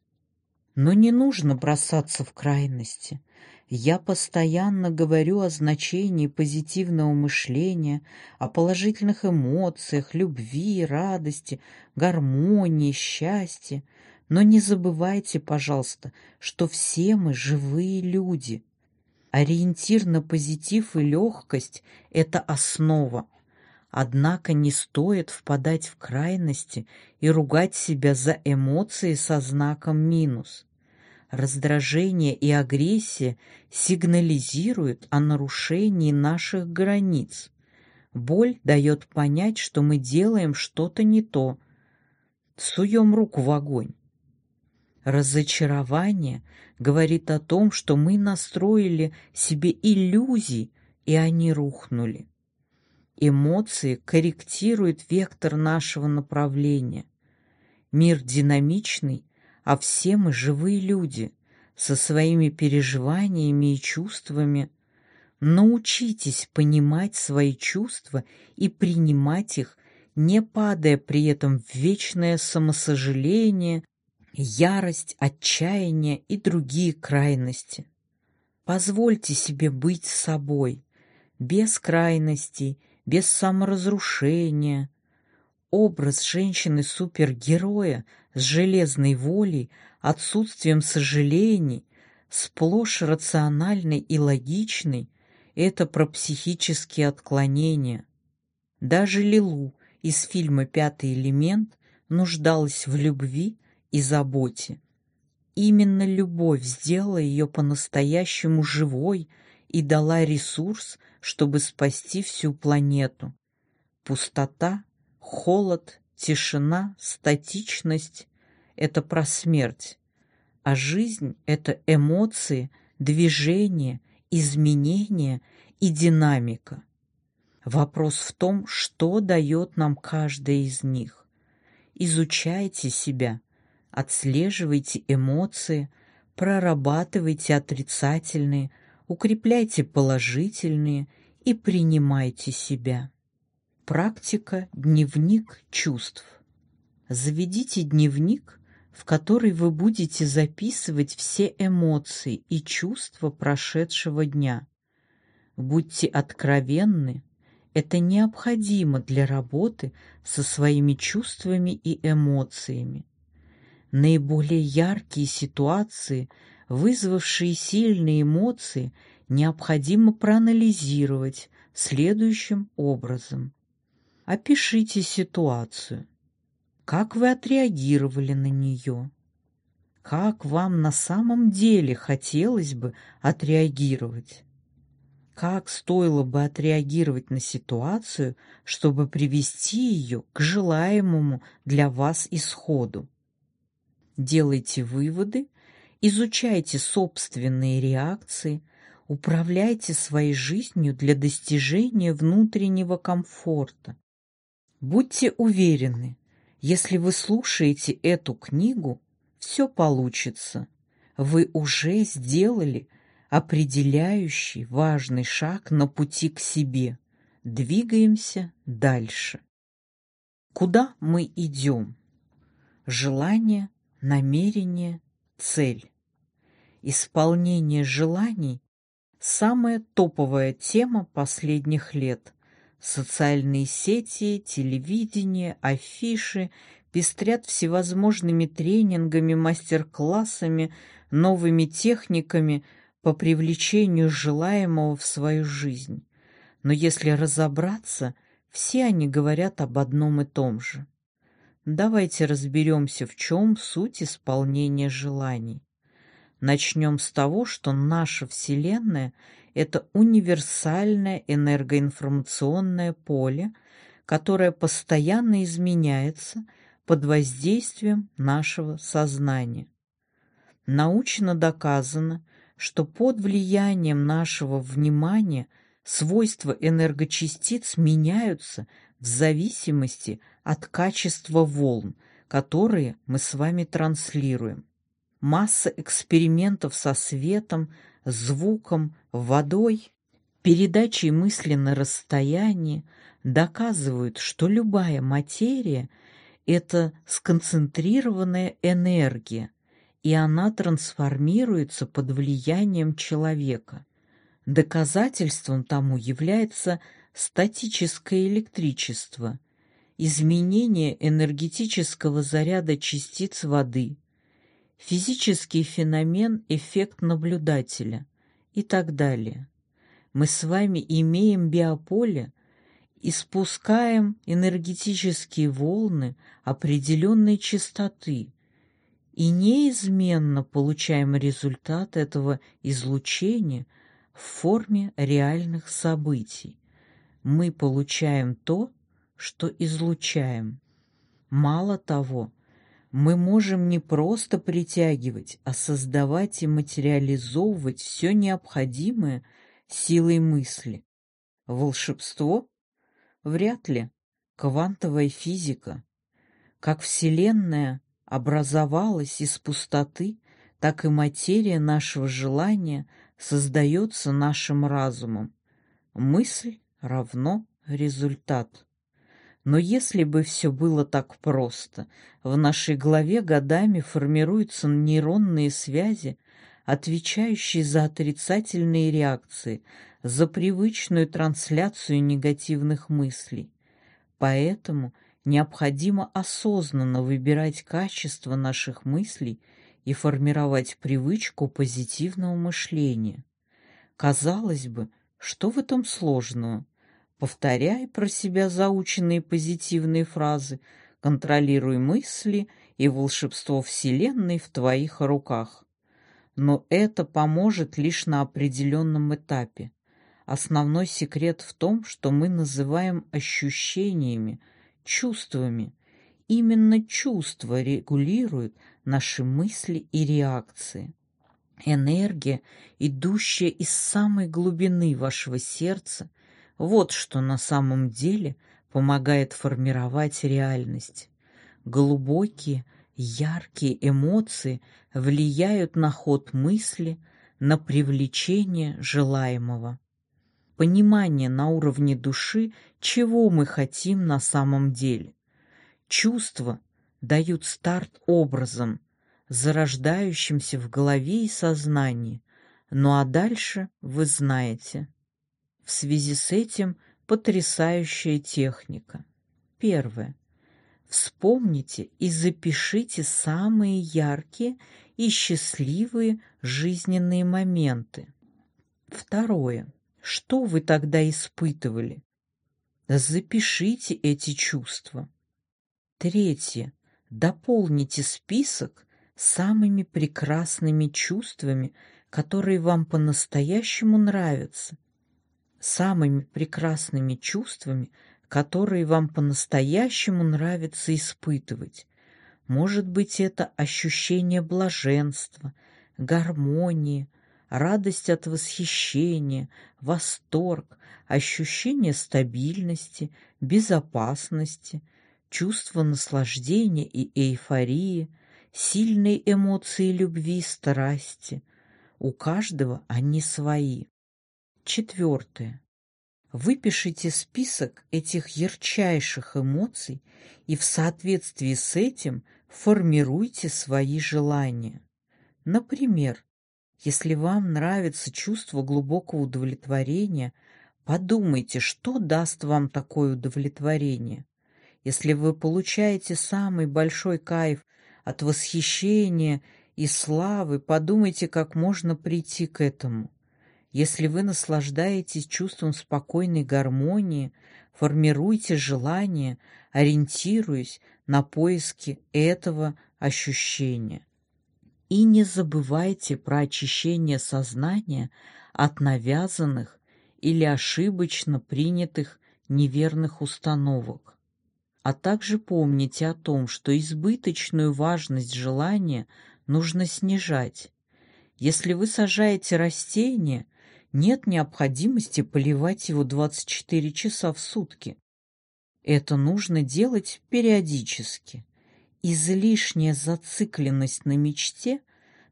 [SPEAKER 1] Но не нужно бросаться в крайности. Я постоянно говорю о значении позитивного мышления, о положительных эмоциях, любви, радости, гармонии, счастье. Но не забывайте, пожалуйста, что все мы живые люди — Ориентир на позитив и легкость – это основа. Однако не стоит впадать в крайности и ругать себя за эмоции со знаком минус. Раздражение и агрессия сигнализируют о нарушении наших границ. Боль дает понять, что мы делаем что-то не то. Суем руку в огонь. Разочарование говорит о том, что мы настроили себе иллюзии, и они рухнули. Эмоции корректируют вектор нашего направления. Мир динамичный, а все мы живые люди со своими переживаниями и чувствами. Научитесь понимать свои чувства и принимать их, не падая при этом в вечное самосожаление, ярость, отчаяние и другие крайности. Позвольте себе быть собой, без крайностей, без саморазрушения. Образ женщины-супергероя с железной волей, отсутствием сожалений, сплошь рациональной и логичной — это про психические отклонения. Даже Лилу из фильма «Пятый элемент» нуждалась в любви и заботе. Именно любовь сделала ее по-настоящему живой и дала ресурс, чтобы спасти всю планету. Пустота, холод, Тишина, статичность — это про смерть, а жизнь — это эмоции, движение, изменения и динамика. Вопрос в том, что дает нам каждая из них. Изучайте себя, отслеживайте эмоции, прорабатывайте отрицательные, укрепляйте положительные и принимайте себя. Практика «Дневник чувств». Заведите дневник, в который вы будете записывать все эмоции и чувства прошедшего дня. Будьте откровенны, это необходимо для работы со своими чувствами и эмоциями. Наиболее яркие ситуации, вызвавшие сильные эмоции, необходимо проанализировать следующим образом. Опишите ситуацию. Как вы отреагировали на нее? Как вам на самом деле хотелось бы отреагировать? Как стоило бы отреагировать на ситуацию, чтобы привести ее к желаемому для вас исходу? Делайте выводы, изучайте собственные реакции, управляйте своей жизнью для достижения внутреннего комфорта. Будьте уверены, если вы слушаете эту книгу, все получится. Вы уже сделали определяющий важный шаг на пути к себе. Двигаемся дальше. Куда мы идем? Желание, намерение, цель. Исполнение желаний – самая топовая тема последних лет. Социальные сети, телевидение, афиши пестрят всевозможными тренингами, мастер-классами, новыми техниками по привлечению желаемого в свою жизнь. Но если разобраться, все они говорят об одном и том же. Давайте разберемся, в чем суть исполнения желаний. Начнем с того, что наша Вселенная это универсальное энергоинформационное поле, которое постоянно изменяется под воздействием нашего сознания. Научно доказано, что под влиянием нашего внимания свойства энергочастиц меняются в зависимости от качества волн, которые мы с вами транслируем. Масса экспериментов со светом, звуком, водой, передачей мысли на расстоянии доказывают, что любая материя — это сконцентрированная энергия, и она трансформируется под влиянием человека. Доказательством тому является статическое электричество, изменение энергетического заряда частиц воды, физический феномен эффект наблюдателя и так далее. Мы с вами имеем биополе и спускаем энергетические волны определенной частоты, и неизменно получаем результат этого излучения в форме реальных событий. Мы получаем то, что излучаем. Мало того, мы можем не просто притягивать, а создавать и материализовывать все необходимое силой мысли. Волшебство? Вряд ли. Квантовая физика. Как Вселенная образовалась из пустоты, так и материя нашего желания создается нашим разумом. Мысль равно результат. Но если бы все было так просто, в нашей голове годами формируются нейронные связи, отвечающие за отрицательные реакции, за привычную трансляцию негативных мыслей. Поэтому – необходимо осознанно выбирать качество наших мыслей и формировать привычку позитивного мышления. Казалось бы, что в этом сложного? Повторяй про себя заученные позитивные фразы, контролируй мысли и волшебство Вселенной в твоих руках. Но это поможет лишь на определенном этапе. Основной секрет в том, что мы называем ощущениями – чувствами. Именно чувства регулируют наши мысли и реакции. Энергия, идущая из самой глубины вашего сердца, вот что на самом деле помогает формировать реальность. Глубокие, яркие эмоции влияют на ход мысли, на привлечение желаемого понимание на уровне души, чего мы хотим на самом деле. Чувства дают старт образом, зарождающимся в голове и сознании, ну а дальше вы знаете. В связи с этим потрясающая техника. Первое. Вспомните и запишите самые яркие и счастливые жизненные моменты. Второе. Что вы тогда испытывали? Запишите эти чувства. Третье. Дополните список самыми прекрасными чувствами, которые вам по-настоящему нравятся. Самыми прекрасными чувствами, которые вам по-настоящему нравится испытывать. Может быть, это ощущение блаженства, гармонии, радость от восхищения, восторг, ощущение стабильности, безопасности, чувство наслаждения и эйфории, сильные эмоции любви и страсти. У каждого они свои. Четвертое. Выпишите список этих ярчайших эмоций и в соответствии с этим формируйте свои желания. Например, если вам нравится чувство глубокого удовлетворения, подумайте, что даст вам такое удовлетворение. Если вы получаете самый большой кайф от восхищения и славы, подумайте, как можно прийти к этому. Если вы наслаждаетесь чувством спокойной гармонии, формируйте желание, ориентируясь на поиски этого ощущения. И не забывайте про очищение сознания от навязанных или ошибочно принятых неверных установок. А также помните о том, что избыточную важность желания нужно снижать. Если вы сажаете растение, нет необходимости поливать его 24 часа в сутки. Это нужно делать периодически. Излишняя зацикленность на мечте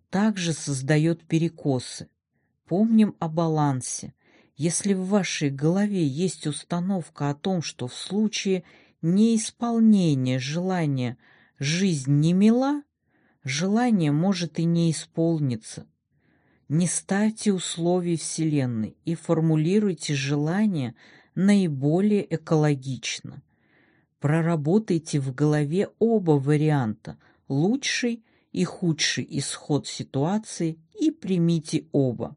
[SPEAKER 1] также создает перекосы. Помним о балансе. Если в вашей голове есть установка о том, что в случае неисполнения желания жизнь не мила, желание может и не исполниться. Не ставьте условий Вселенной и формулируйте желание наиболее экологично – Проработайте в голове оба варианта, лучший и худший исход ситуации и примите оба.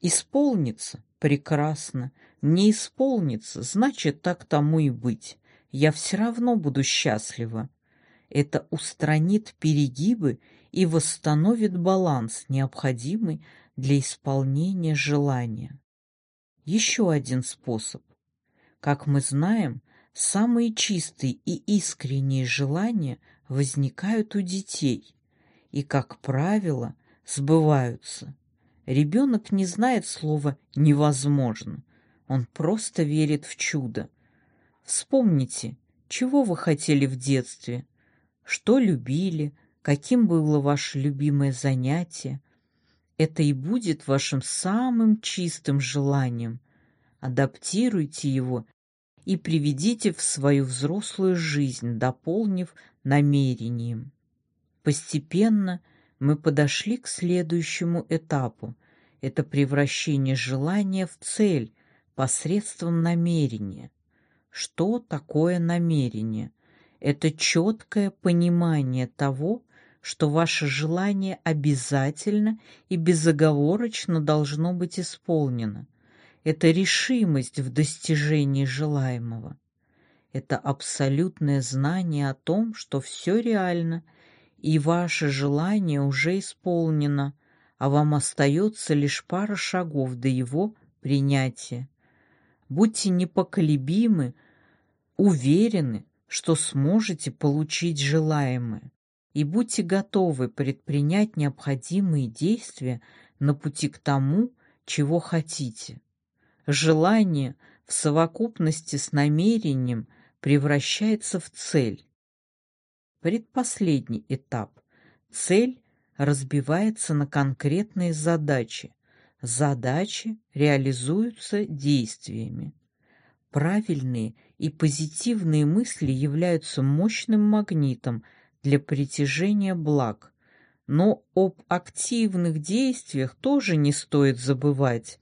[SPEAKER 1] Исполнится – прекрасно, не исполнится – значит, так тому и быть. Я все равно буду счастлива. Это устранит перегибы и восстановит баланс, необходимый для исполнения желания. Еще один способ. Как мы знаем, самые чистые и искренние желания возникают у детей и, как правило, сбываются. Ребенок не знает слова «невозможно», он просто верит в чудо. Вспомните, чего вы хотели в детстве, что любили, каким было ваше любимое занятие. Это и будет вашим самым чистым желанием. Адаптируйте его и приведите в свою взрослую жизнь, дополнив намерением. Постепенно мы подошли к следующему этапу. Это превращение желания в цель посредством намерения. Что такое намерение? Это четкое понимание того, что ваше желание обязательно и безоговорочно должно быть исполнено. Это решимость в достижении желаемого. Это абсолютное знание о том, что все реально, и ваше желание уже исполнено, а вам остается лишь пара шагов до его принятия. Будьте непоколебимы, уверены, что сможете получить желаемое, и будьте готовы предпринять необходимые действия на пути к тому, чего хотите. Желание в совокупности с намерением превращается в цель. Предпоследний этап. Цель разбивается на конкретные задачи. Задачи реализуются действиями. Правильные и позитивные мысли являются мощным магнитом для притяжения благ. Но об активных действиях тоже не стоит забывать.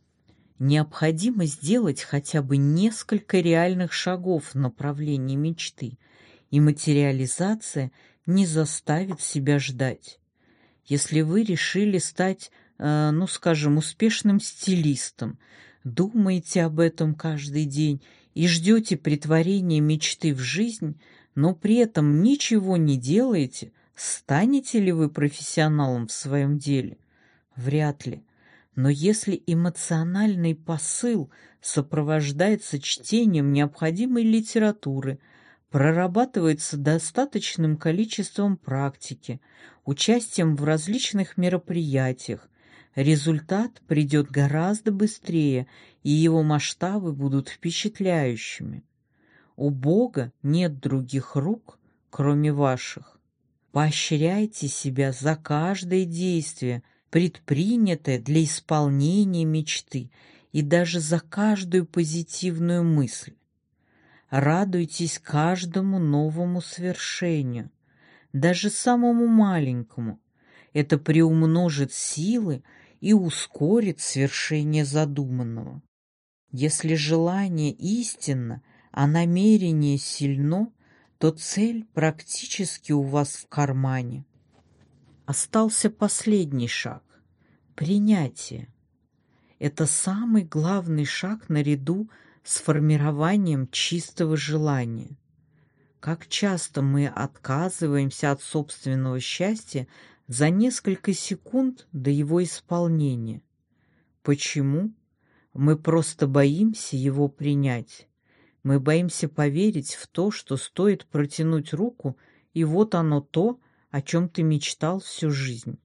[SPEAKER 1] Необходимо сделать хотя бы несколько реальных шагов в направлении мечты, и материализация не заставит себя ждать. Если вы решили стать, э, ну, скажем, успешным стилистом, думаете об этом каждый день и ждете притворения мечты в жизнь, но при этом ничего не делаете, станете ли вы профессионалом в своем деле? Вряд ли. Но если эмоциональный посыл сопровождается чтением необходимой литературы, прорабатывается достаточным количеством практики, участием в различных мероприятиях, результат придет гораздо быстрее, и его масштабы будут впечатляющими. У Бога нет других рук, кроме ваших. Поощряйте себя за каждое действие, предпринятое для исполнения мечты, и даже за каждую позитивную мысль. Радуйтесь каждому новому свершению, даже самому маленькому. Это приумножит силы и ускорит свершение задуманного. Если желание истинно, а намерение сильно, то цель практически у вас в кармане. Остался последний шаг — принятие. Это самый главный шаг наряду с формированием чистого желания. Как часто мы отказываемся от собственного счастья за несколько секунд до его исполнения. Почему? Мы просто боимся его принять. Мы боимся поверить в то, что стоит протянуть руку, и вот оно то, о чем ты мечтал всю жизнь.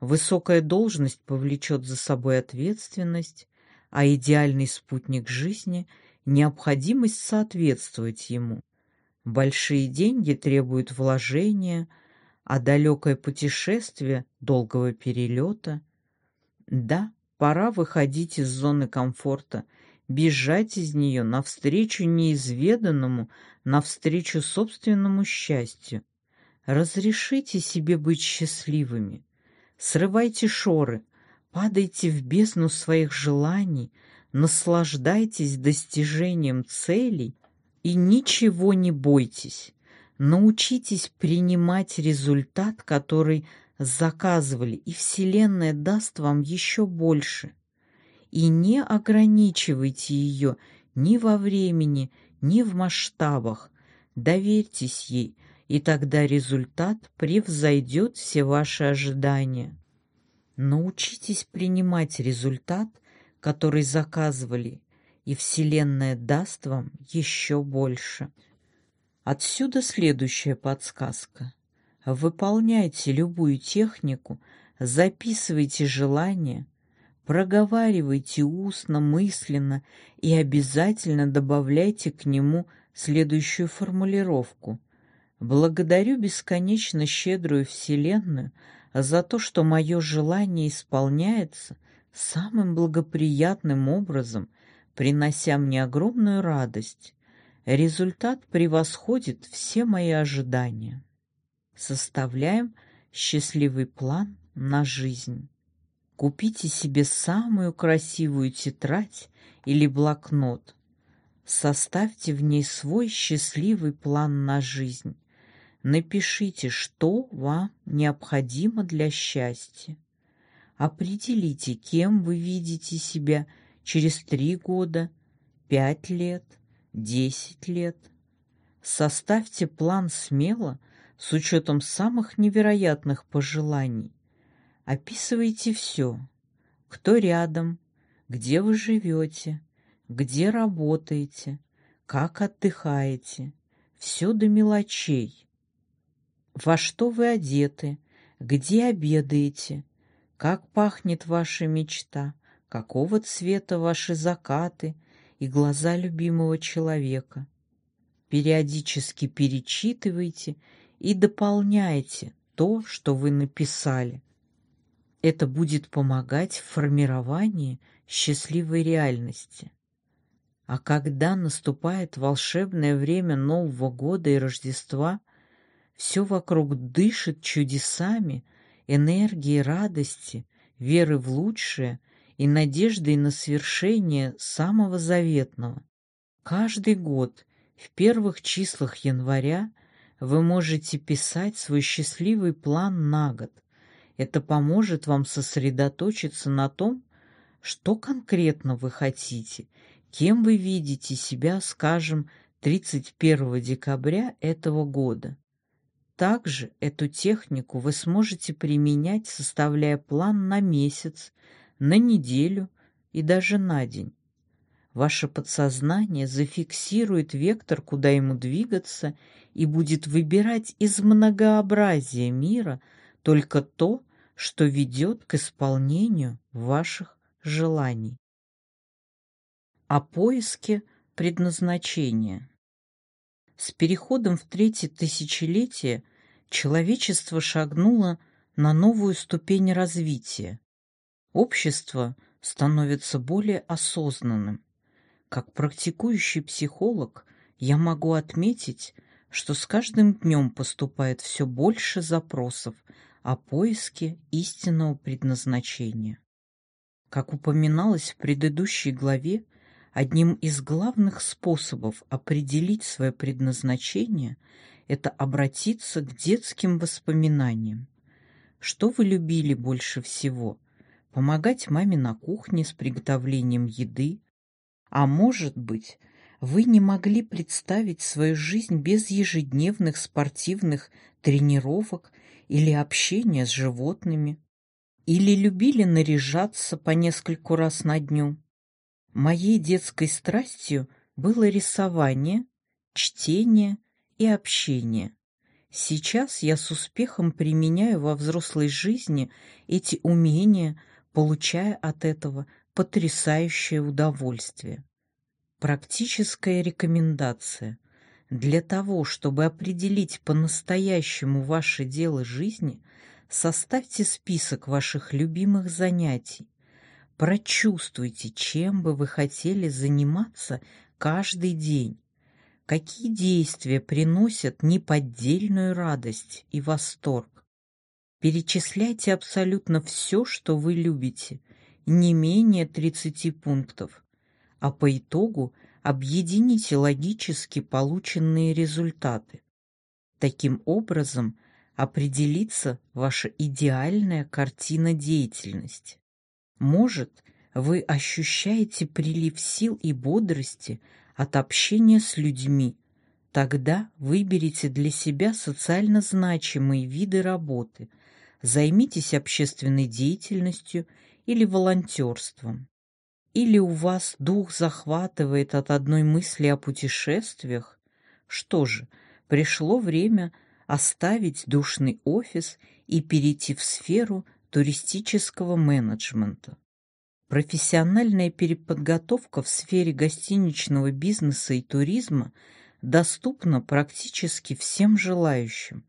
[SPEAKER 1] Высокая должность повлечет за собой ответственность, а идеальный спутник жизни — необходимость соответствовать ему. Большие деньги требуют вложения — а далекое путешествие долгого перелета. Да, пора выходить из зоны комфорта, бежать из нее навстречу неизведанному, навстречу собственному счастью. Разрешите себе быть счастливыми. Срывайте шоры, падайте в бездну своих желаний, наслаждайтесь достижением целей и ничего не бойтесь. Научитесь принимать результат, который заказывали, и Вселенная даст вам еще больше. И не ограничивайте ее ни во времени, ни в масштабах. Доверьтесь ей и тогда результат превзойдет все ваши ожидания. Научитесь принимать результат, который заказывали, и Вселенная даст вам еще больше. Отсюда следующая подсказка. Выполняйте любую технику, записывайте желания, проговаривайте устно, мысленно и обязательно добавляйте к нему следующую формулировку. «Благодарю бесконечно щедрую Вселенную за то, что мое желание исполняется самым благоприятным образом, принося мне огромную радость. Результат превосходит все мои ожидания. Составляем счастливый план на жизнь. Купите себе самую красивую тетрадь или блокнот. Составьте в ней свой счастливый план на жизнь. Напишите, что вам необходимо для счастья. Определите, кем вы видите себя через три года, пять лет, десять лет. Составьте план смело с учетом самых невероятных пожеланий. Описывайте все. Кто рядом, где вы живете, где работаете, как отдыхаете. Все до мелочей. Во что вы одеты, где обедаете, как пахнет ваша мечта, какого цвета ваши закаты и глаза любимого человека. Периодически перечитывайте и дополняйте то, что вы написали. Это будет помогать в формировании счастливой реальности. А когда наступает волшебное время Нового года и Рождества, все вокруг дышит чудесами, энергией радости, веры в лучшее и надеждой на свершение самого заветного. Каждый год в первых числах января вы можете писать свой счастливый план на год. Это поможет вам сосредоточиться на том, что конкретно вы хотите, кем вы видите себя, скажем, 31 декабря этого года. Также эту технику вы сможете применять, составляя план на месяц, на неделю и даже на день. Ваше подсознание зафиксирует вектор, куда ему двигаться, и будет выбирать из многообразия мира только то, что ведет к исполнению ваших желаний. О поиске предназначения. С переходом в третье тысячелетие человечество шагнуло на новую ступень развития. Общество становится более осознанным. Как практикующий психолог я могу отметить, что с каждым днем поступает все больше запросов о поиске истинного предназначения. Как упоминалось в предыдущей главе, одним из главных способов определить свое предназначение – это обратиться к детским воспоминаниям. Что вы любили больше всего? Помогать маме на кухне с приготовлением еды, а может быть, вы не могли представить свою жизнь без ежедневных спортивных тренировок или общения с животными? Или любили наряжаться по нескольку раз на дню? Моей детской страстью было рисование, чтение и общение. Сейчас я с успехом применяю во взрослой жизни эти умения, получая от этого потрясающее удовольствие. Практическая рекомендация. Для того, чтобы определить по-настоящему ваше дело жизни, составьте список ваших любимых занятий. Прочувствуйте, чем бы вы хотели заниматься каждый день. Какие действия приносят неподдельную радость и восторг. Перечисляйте абсолютно все, что вы любите, не менее 30 пунктов, а по итогу объедините логически полученные результаты. Таким образом определится ваша идеальная картина деятельности. Может, вы ощущаете прилив сил и бодрости от общения с людьми, Тогда выберите для себя социально значимые виды работы, займитесь общественной деятельностью или волонтерством. Или у вас дух захватывает от одной мысли о путешествиях? Что же, пришло время оставить душный офис и перейти в сферу туристического менеджмента. Профессиональная переподготовка в сфере гостиничного бизнеса и туризма доступна практически всем желающим.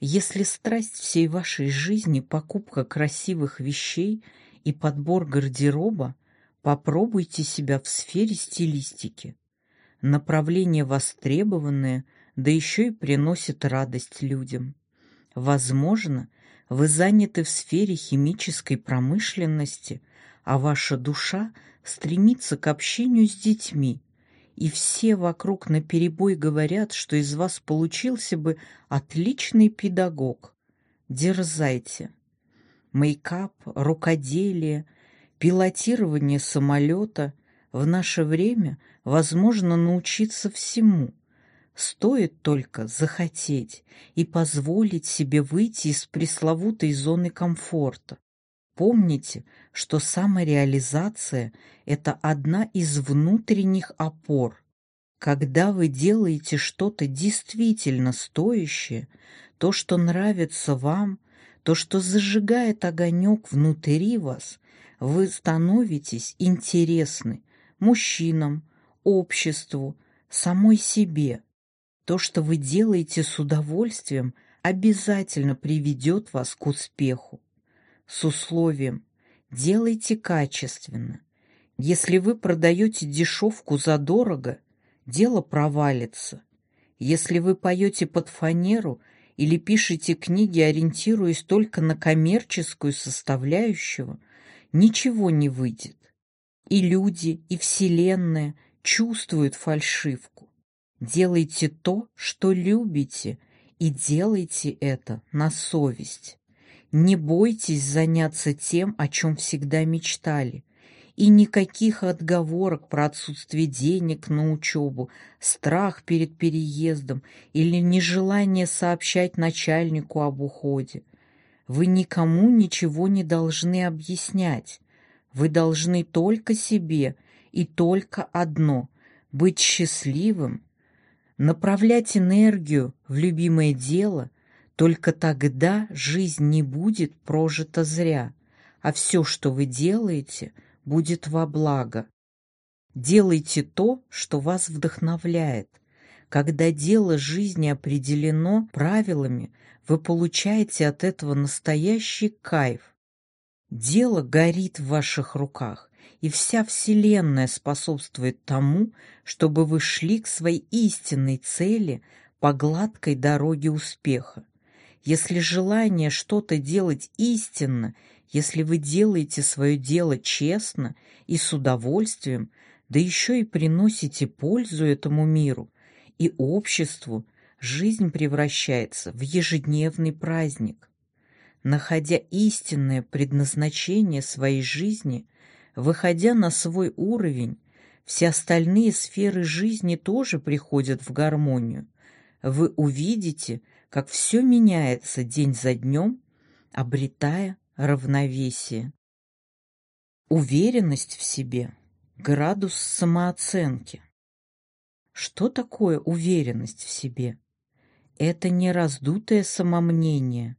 [SPEAKER 1] Если страсть всей вашей жизни – покупка красивых вещей и подбор гардероба, попробуйте себя в сфере стилистики. Направление востребованное, да еще и приносит радость людям. Возможно, вы заняты в сфере химической промышленности, а ваша душа стремится к общению с детьми, и все вокруг наперебой говорят, что из вас получился бы отличный педагог. Дерзайте. Мейкап, рукоделие, пилотирование самолета в наше время возможно научиться всему. Стоит только захотеть и позволить себе выйти из пресловутой зоны комфорта. Помните, что самореализация – это одна из внутренних опор. Когда вы делаете что-то действительно стоящее, то, что нравится вам, то, что зажигает огонек внутри вас, вы становитесь интересны мужчинам, обществу, самой себе – то, что вы делаете с удовольствием, обязательно приведет вас к успеху. С условием «делайте качественно». Если вы продаете дешевку задорого, дело провалится. Если вы поете под фанеру или пишете книги, ориентируясь только на коммерческую составляющую, ничего не выйдет. И люди, и Вселенная чувствуют фальшивку. Делайте то, что любите, и делайте это на совесть. Не бойтесь заняться тем, о чем всегда мечтали. И никаких отговорок про отсутствие денег на учебу, страх перед переездом или нежелание сообщать начальнику об уходе. Вы никому ничего не должны объяснять. Вы должны только себе и только одно — быть счастливым направлять энергию в любимое дело, только тогда жизнь не будет прожита зря, а все, что вы делаете, будет во благо. Делайте то, что вас вдохновляет. Когда дело жизни определено правилами, вы получаете от этого настоящий кайф. Дело горит в ваших руках и вся Вселенная способствует тому, чтобы вы шли к своей истинной цели по гладкой дороге успеха. Если желание что-то делать истинно, если вы делаете свое дело честно и с удовольствием, да еще и приносите пользу этому миру и обществу, жизнь превращается в ежедневный праздник. Находя истинное предназначение своей жизни – Выходя на свой уровень, все остальные сферы жизни тоже приходят в гармонию. Вы увидите, как все меняется день за днем, обретая равновесие. Уверенность в себе – градус самооценки. Что такое уверенность в себе? Это не раздутое самомнение,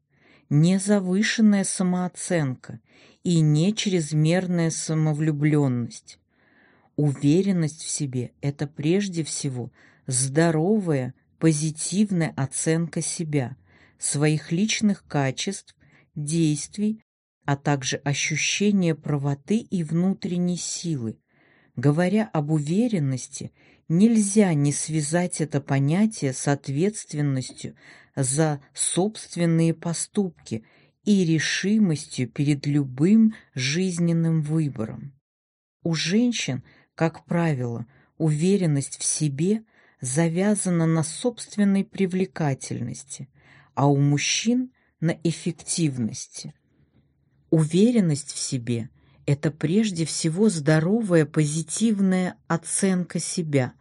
[SPEAKER 1] не завышенная самооценка и не чрезмерная самовлюбленность. Уверенность в себе – это прежде всего здоровая, позитивная оценка себя, своих личных качеств, действий, а также ощущение правоты и внутренней силы. Говоря об уверенности, нельзя не связать это понятие с ответственностью за собственные поступки и решимостью перед любым жизненным выбором. У женщин, как правило, уверенность в себе завязана на собственной привлекательности, а у мужчин – на эффективности. Уверенность в себе – это прежде всего здоровая позитивная оценка себя,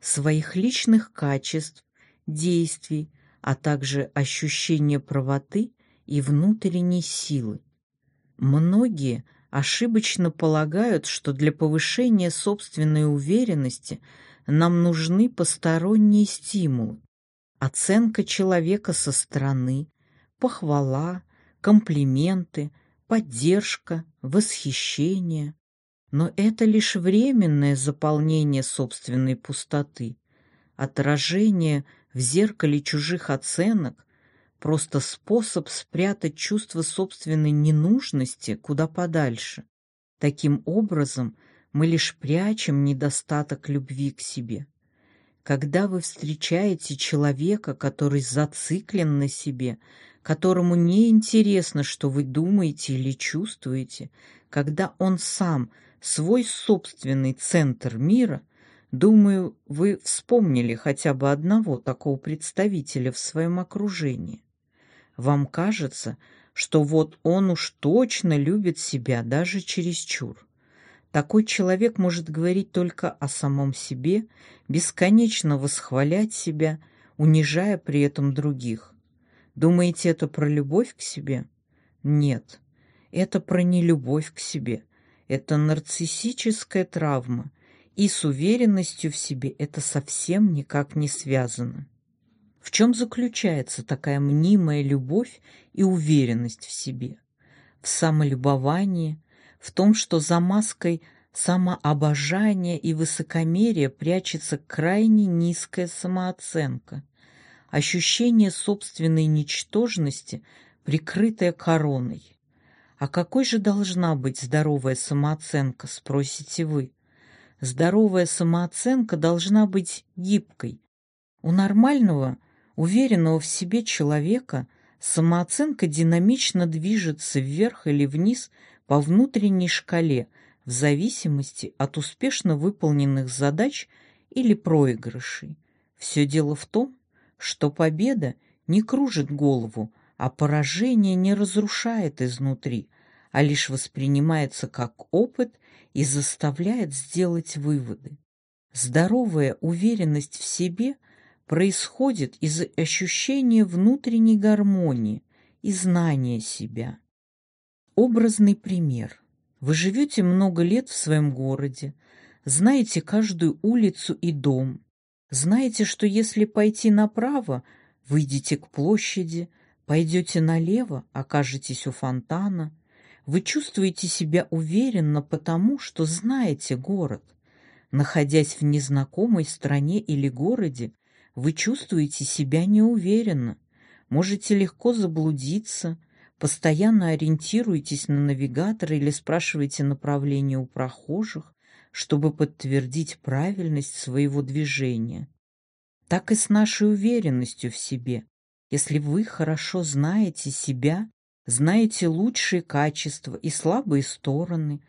[SPEAKER 1] своих личных качеств, действий, а также ощущение правоты и внутренней силы. Многие ошибочно полагают, что для повышения собственной уверенности нам нужны посторонние стимулы, оценка человека со стороны, похвала, комплименты, поддержка, восхищение. Но это лишь временное заполнение собственной пустоты, отражение в зеркале чужих оценок, просто способ спрятать чувство собственной ненужности куда подальше. Таким образом, мы лишь прячем недостаток любви к себе. Когда вы встречаете человека, который зациклен на себе, которому не интересно, что вы думаете или чувствуете, когда он сам свой собственный центр мира, думаю, вы вспомнили хотя бы одного такого представителя в своем окружении. Вам кажется, что вот он уж точно любит себя даже чересчур. Такой человек может говорить только о самом себе, бесконечно восхвалять себя, унижая при этом других. Думаете, это про любовь к себе? Нет, это про нелюбовь к себе. Это нарциссическая травма, и с уверенностью в себе это совсем никак не связано. В чем заключается такая мнимая любовь и уверенность в себе? В самолюбовании, в том, что за маской самообожания и высокомерия прячется крайне низкая самооценка, ощущение собственной ничтожности, прикрытое короной. А какой же должна быть здоровая самооценка, спросите вы? Здоровая самооценка должна быть гибкой. У нормального, уверенного в себе человека самооценка динамично движется вверх или вниз по внутренней шкале в зависимости от успешно выполненных задач или проигрышей. Все дело в том, что победа не кружит голову, а поражение не разрушает изнутри, а лишь воспринимается как опыт и заставляет сделать выводы. Здоровая уверенность в себе происходит из ощущения внутренней гармонии и знания себя. Образный пример. Вы живете много лет в своем городе, знаете каждую улицу и дом, знаете, что если пойти направо, выйдете к площади, пойдете налево, окажетесь у фонтана. Вы чувствуете себя уверенно потому, что знаете город. Находясь в незнакомой стране или городе, вы чувствуете себя неуверенно, можете легко заблудиться, постоянно ориентируетесь на навигатор или спрашиваете направление у прохожих, чтобы подтвердить правильность своего движения. Так и с нашей уверенностью в себе. Если вы хорошо знаете себя, знаете лучшие качества и слабые стороны,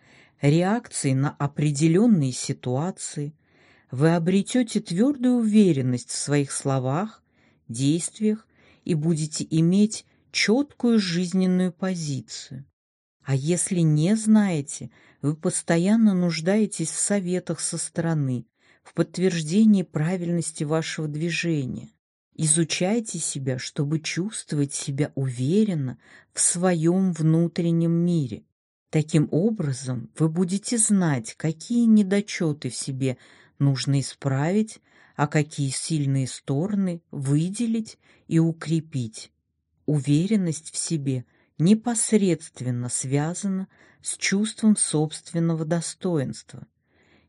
[SPEAKER 1] реакции на определенные ситуации, вы обретете твердую уверенность в своих словах, действиях и будете иметь четкую жизненную позицию. А если не знаете, вы постоянно нуждаетесь в советах со стороны, в подтверждении правильности вашего движения. Изучайте себя, чтобы чувствовать себя уверенно в своем внутреннем мире. Таким образом, вы будете знать, какие недочеты в себе нужно исправить, а какие сильные стороны выделить и укрепить. Уверенность в себе непосредственно связана с чувством собственного достоинства.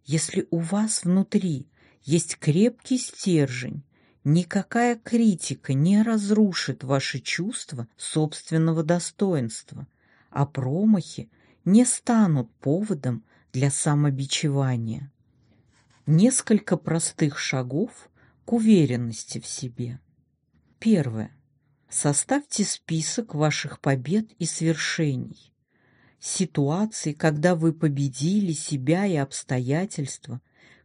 [SPEAKER 1] Если у вас внутри есть крепкий стержень, никакая критика не разрушит ваше чувство собственного достоинства, а промахи не станут поводом для самобичевания. Несколько простых шагов к уверенности в себе. Первое. Составьте список ваших побед и свершений. Ситуации, когда вы победили себя и обстоятельства,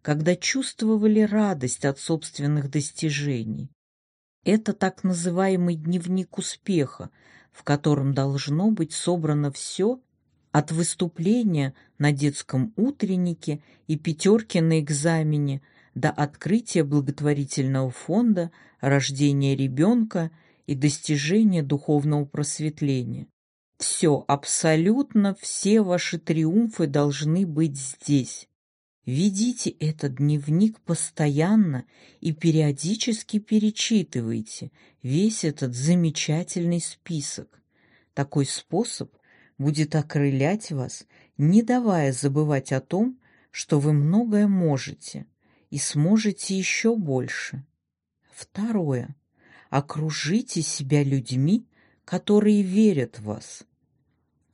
[SPEAKER 1] когда чувствовали радость от собственных достижений. Это так называемый дневник успеха, в котором должно быть собрано все от выступления на детском утреннике и пятерки на экзамене до открытия благотворительного фонда, рождения ребенка и достижения духовного просветления. Все, абсолютно все ваши триумфы должны быть здесь. Ведите этот дневник постоянно и периодически перечитывайте весь этот замечательный список. Такой способ будет окрылять вас, не давая забывать о том, что вы многое можете и сможете еще больше. Второе. Окружите себя людьми, которые верят в вас.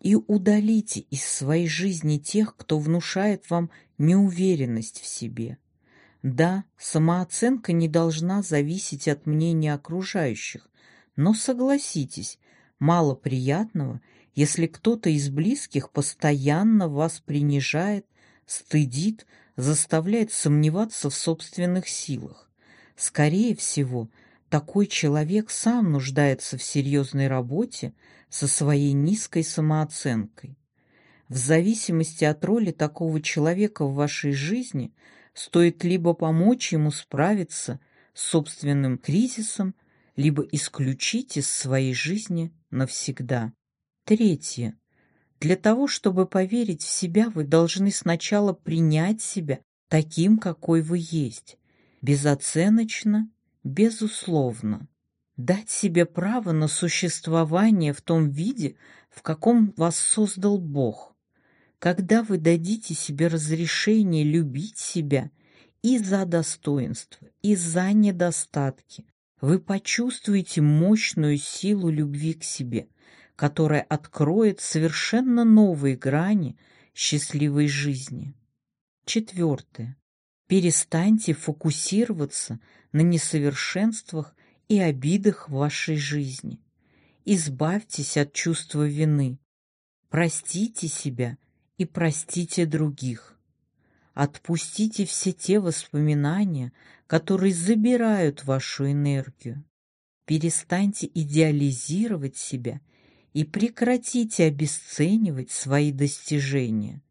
[SPEAKER 1] И удалите из своей жизни тех, кто внушает вам неуверенность в себе. Да, самооценка не должна зависеть от мнения окружающих, но согласитесь, мало приятного, если кто-то из близких постоянно вас принижает, стыдит, заставляет сомневаться в собственных силах. Скорее всего, такой человек сам нуждается в серьезной работе со своей низкой самооценкой. В зависимости от роли такого человека в вашей жизни стоит либо помочь ему справиться с собственным кризисом, либо исключить из своей жизни навсегда. Третье. Для того, чтобы поверить в себя, вы должны сначала принять себя таким, какой вы есть, безоценочно безусловно, дать себе право на существование в том виде, в каком вас создал Бог. Когда вы дадите себе разрешение любить себя и за достоинство, и за недостатки, вы почувствуете мощную силу любви к себе, которая откроет совершенно новые грани счастливой жизни. Четвертое. Перестаньте фокусироваться на несовершенствах и обидах в вашей жизни. Избавьтесь от чувства вины. Простите себя и простите других. Отпустите все те воспоминания, которые забирают вашу энергию. Перестаньте идеализировать себя и прекратите обесценивать свои достижения.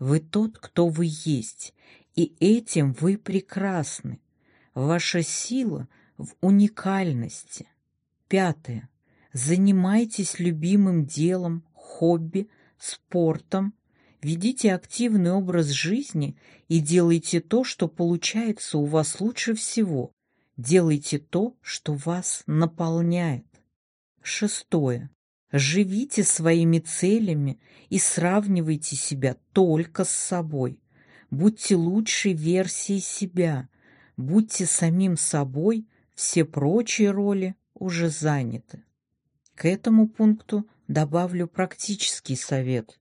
[SPEAKER 1] Вы тот, кто вы есть, и этим вы прекрасны. Ваша сила в уникальности. Пятое. Занимайтесь любимым делом, хобби, спортом. Ведите активный образ жизни и делайте то, что получается у вас лучше всего. Делайте то, что вас наполняет. Шестое. Живите своими целями и сравнивайте себя только с собой. Будьте лучшей версией себя, будьте самим собой, все прочие роли уже заняты. К этому пункту добавлю практический совет.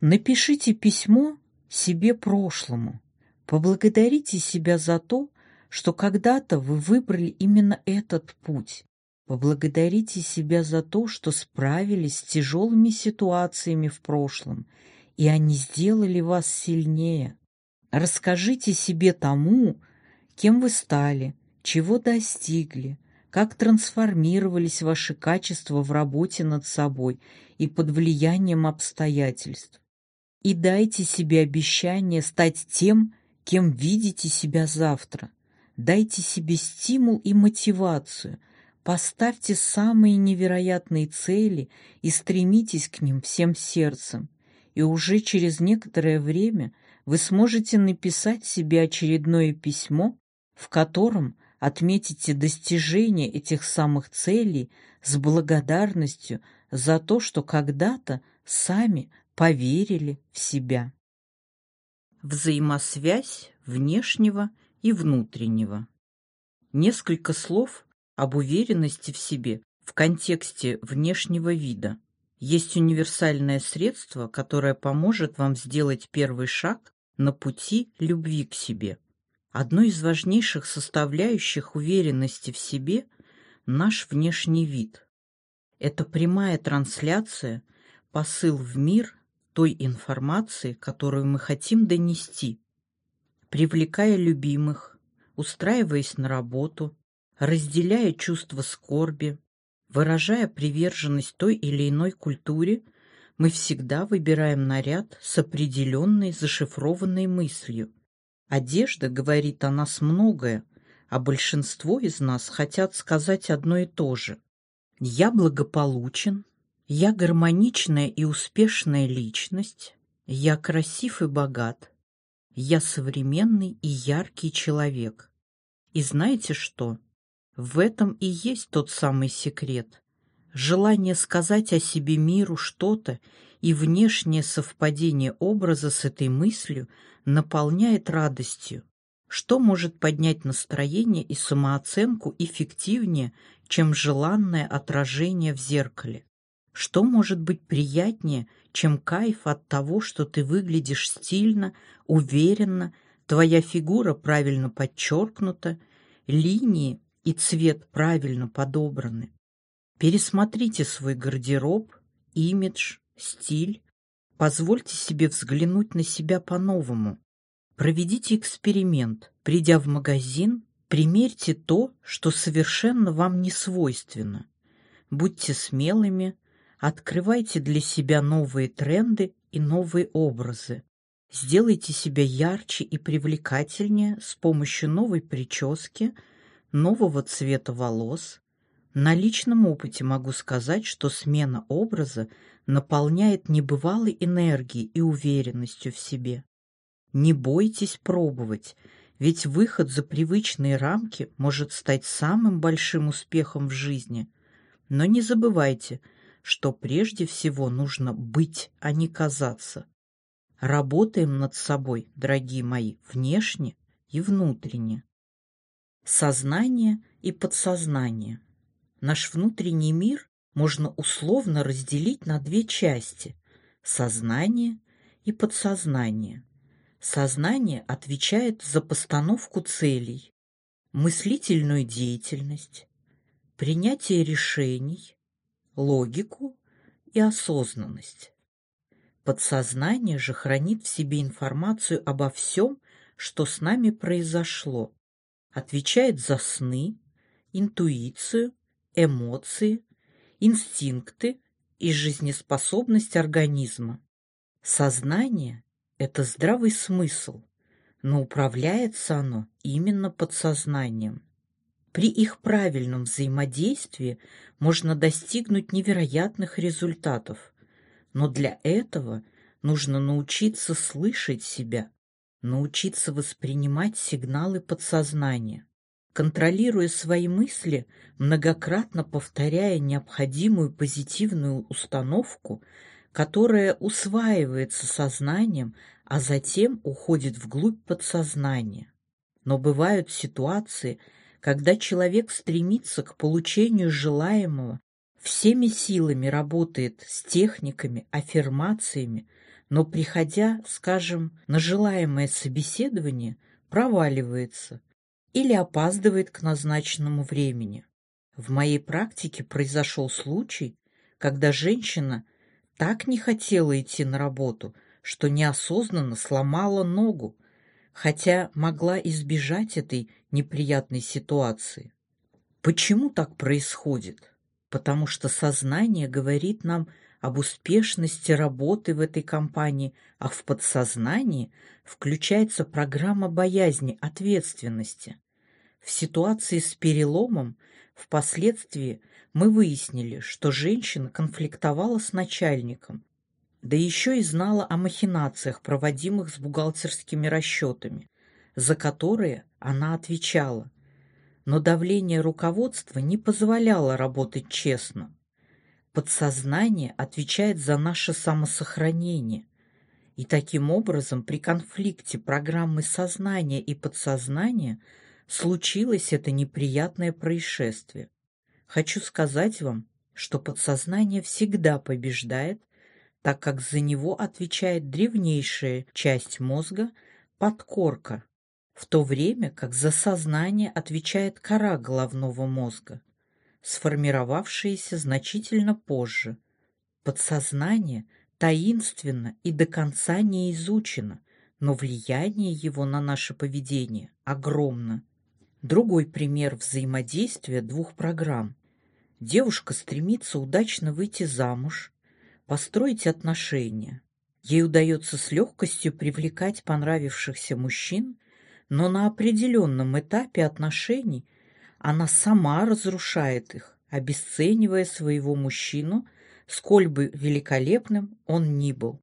[SPEAKER 1] Напишите письмо себе прошлому. Поблагодарите себя за то, что когда-то вы выбрали именно этот путь. Поблагодарите себя за то, что справились с тяжелыми ситуациями в прошлом, и они сделали вас сильнее. Расскажите себе тому, кем вы стали, чего достигли, как трансформировались ваши качества в работе над собой и под влиянием обстоятельств. И дайте себе обещание стать тем, кем видите себя завтра. Дайте себе стимул и мотивацию. Поставьте самые невероятные цели и стремитесь к ним всем сердцем. И уже через некоторое время – вы сможете написать себе очередное письмо, в котором отметите достижение этих самых целей с благодарностью за то, что когда-то сами поверили в себя. Взаимосвязь внешнего и внутреннего. Несколько слов об уверенности в себе в контексте внешнего вида. Есть универсальное средство, которое поможет вам сделать первый шаг на пути любви к себе. Одной из важнейших составляющих уверенности в себе – наш внешний вид. Это прямая трансляция, посыл в мир той информации, которую мы хотим донести, привлекая любимых, устраиваясь на работу, разделяя чувство скорби, выражая приверженность той или иной культуре – мы всегда выбираем наряд с определенной зашифрованной мыслью. Одежда говорит о нас многое, а большинство из нас хотят сказать одно и то же. Я благополучен, я гармоничная и успешная личность, я красив и богат, я современный и яркий человек. И знаете что? В этом и есть тот самый секрет. Желание сказать о себе миру что-то и внешнее совпадение образа с этой мыслью наполняет радостью. Что может поднять настроение и самооценку эффективнее, чем желанное отражение в зеркале? Что может быть приятнее, чем кайф от того, что ты выглядишь стильно, уверенно, твоя фигура правильно подчеркнута, линии и цвет правильно подобраны? Пересмотрите свой гардероб, имидж, стиль. Позвольте себе взглянуть на себя по-новому. Проведите эксперимент. Придя в магазин, примерьте то, что совершенно вам не свойственно. Будьте смелыми, открывайте для себя новые тренды и новые образы. Сделайте себя ярче и привлекательнее с помощью новой прически, нового цвета волос. На личном опыте могу сказать, что смена образа наполняет небывалой энергией и уверенностью в себе. Не бойтесь пробовать, ведь выход за привычные рамки может стать самым большим успехом в жизни. Но не забывайте, что прежде всего нужно быть, а не казаться. Работаем над собой, дорогие мои, внешне и внутренне. Сознание и подсознание. Наш внутренний мир можно условно разделить на две части – сознание и подсознание. Сознание отвечает за постановку целей, мыслительную деятельность, принятие решений, логику и осознанность. Подсознание же хранит в себе информацию обо всем, что с нами произошло, отвечает за сны, интуицию, эмоции, инстинкты и жизнеспособность организма. Сознание это здравый смысл, но управляется оно именно подсознанием. При их правильном взаимодействии можно достигнуть невероятных результатов, но для этого нужно научиться слышать себя, научиться воспринимать сигналы подсознания. Контролируя свои мысли, многократно повторяя необходимую позитивную установку, которое усваивается сознанием, а затем уходит вглубь подсознания. Но бывают ситуации, когда человек стремится к получению желаемого, всеми силами работает с техниками, аффирмациями, но, приходя, скажем, на желаемое собеседование, проваливается или опаздывает к назначенному времени. В моей практике произошел случай, когда женщина – так не хотела идти на работу, что неосознанно сломала ногу, хотя могла избежать этой неприятной ситуации. Почему так происходит? Потому что сознание говорит нам об успешности работы в этой компании, а в подсознании включается программа боязни ответственности. В ситуации с переломом впоследствии мы выяснили, что женщина конфликтовала с начальником, да еще и знала о махинациях, проводимых с бухгалтерскими расчетами, за которые она отвечала. Но давление руководства не позволяло работать честно. Подсознание отвечает за наше самосохранение. И таким образом при конфликте программы сознания и подсознания случилось это неприятное происшествие. Хочу сказать вам, что подсознание всегда побеждает, так как за него отвечает древнейшая часть мозга – подкорка, в то время как за сознание отвечает кора головного мозга, сформировавшаяся значительно позже. Подсознание таинственно и до конца не изучено, но влияние его на наше поведение огромно. Другой пример взаимодействия двух программ. Девушка стремится удачно выйти замуж, построить отношения. Ей удается с легкостью привлекать понравившихся мужчин, но на определенном этапе отношений она сама разрушает их, обесценивая своего мужчину, сколь бы великолепным он ни был.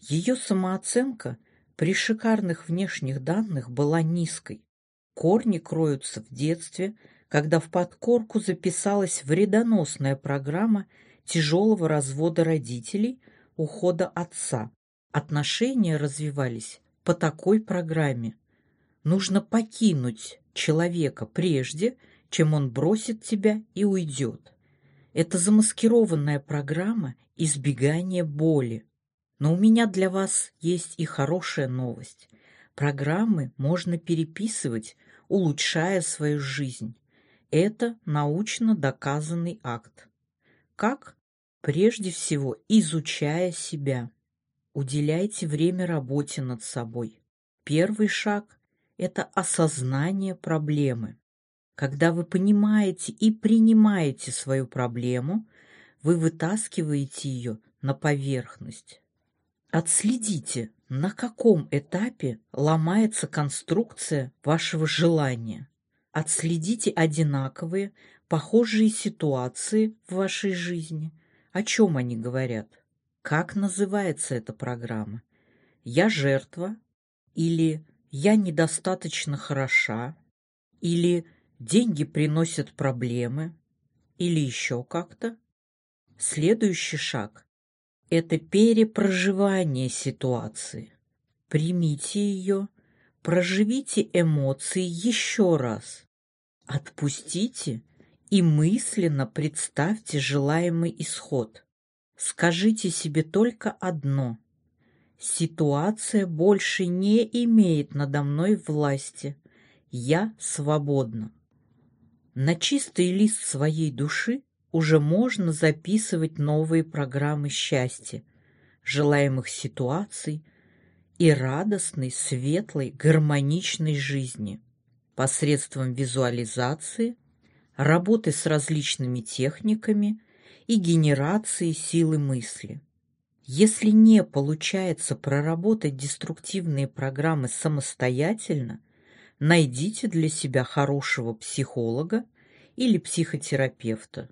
[SPEAKER 1] Ее самооценка при шикарных внешних данных была низкой. Корни кроются в детстве, когда в подкорку записалась вредоносная программа тяжелого развода родителей, ухода отца. Отношения развивались по такой программе. Нужно покинуть человека прежде, чем он бросит тебя и уйдет. Это замаскированная программа избегания боли. Но у меня для вас есть и хорошая новость. Программы можно переписывать, улучшая свою жизнь. Это научно доказанный акт. Как? Прежде всего, изучая себя. Уделяйте время работе над собой. Первый шаг – это осознание проблемы. Когда вы понимаете и принимаете свою проблему, вы вытаскиваете ее на поверхность. Отследите, на каком этапе ломается конструкция вашего желания. Отследите одинаковые, похожие ситуации в вашей жизни. О чем они говорят? Как называется эта программа? «Я жертва» или «Я недостаточно хороша» или деньги приносят проблемы или еще как-то. Следующий шаг – это перепроживание ситуации. Примите ее, проживите эмоции еще раз. Отпустите и мысленно представьте желаемый исход. Скажите себе только одно. Ситуация больше не имеет надо мной власти. Я свободна. На чистый лист своей души уже можно записывать новые программы счастья, желаемых ситуаций и радостной, светлой, гармоничной жизни посредством визуализации, работы с различными техниками и генерации силы мысли. Если не получается проработать деструктивные программы самостоятельно – найдите для себя хорошего психолога или психотерапевта.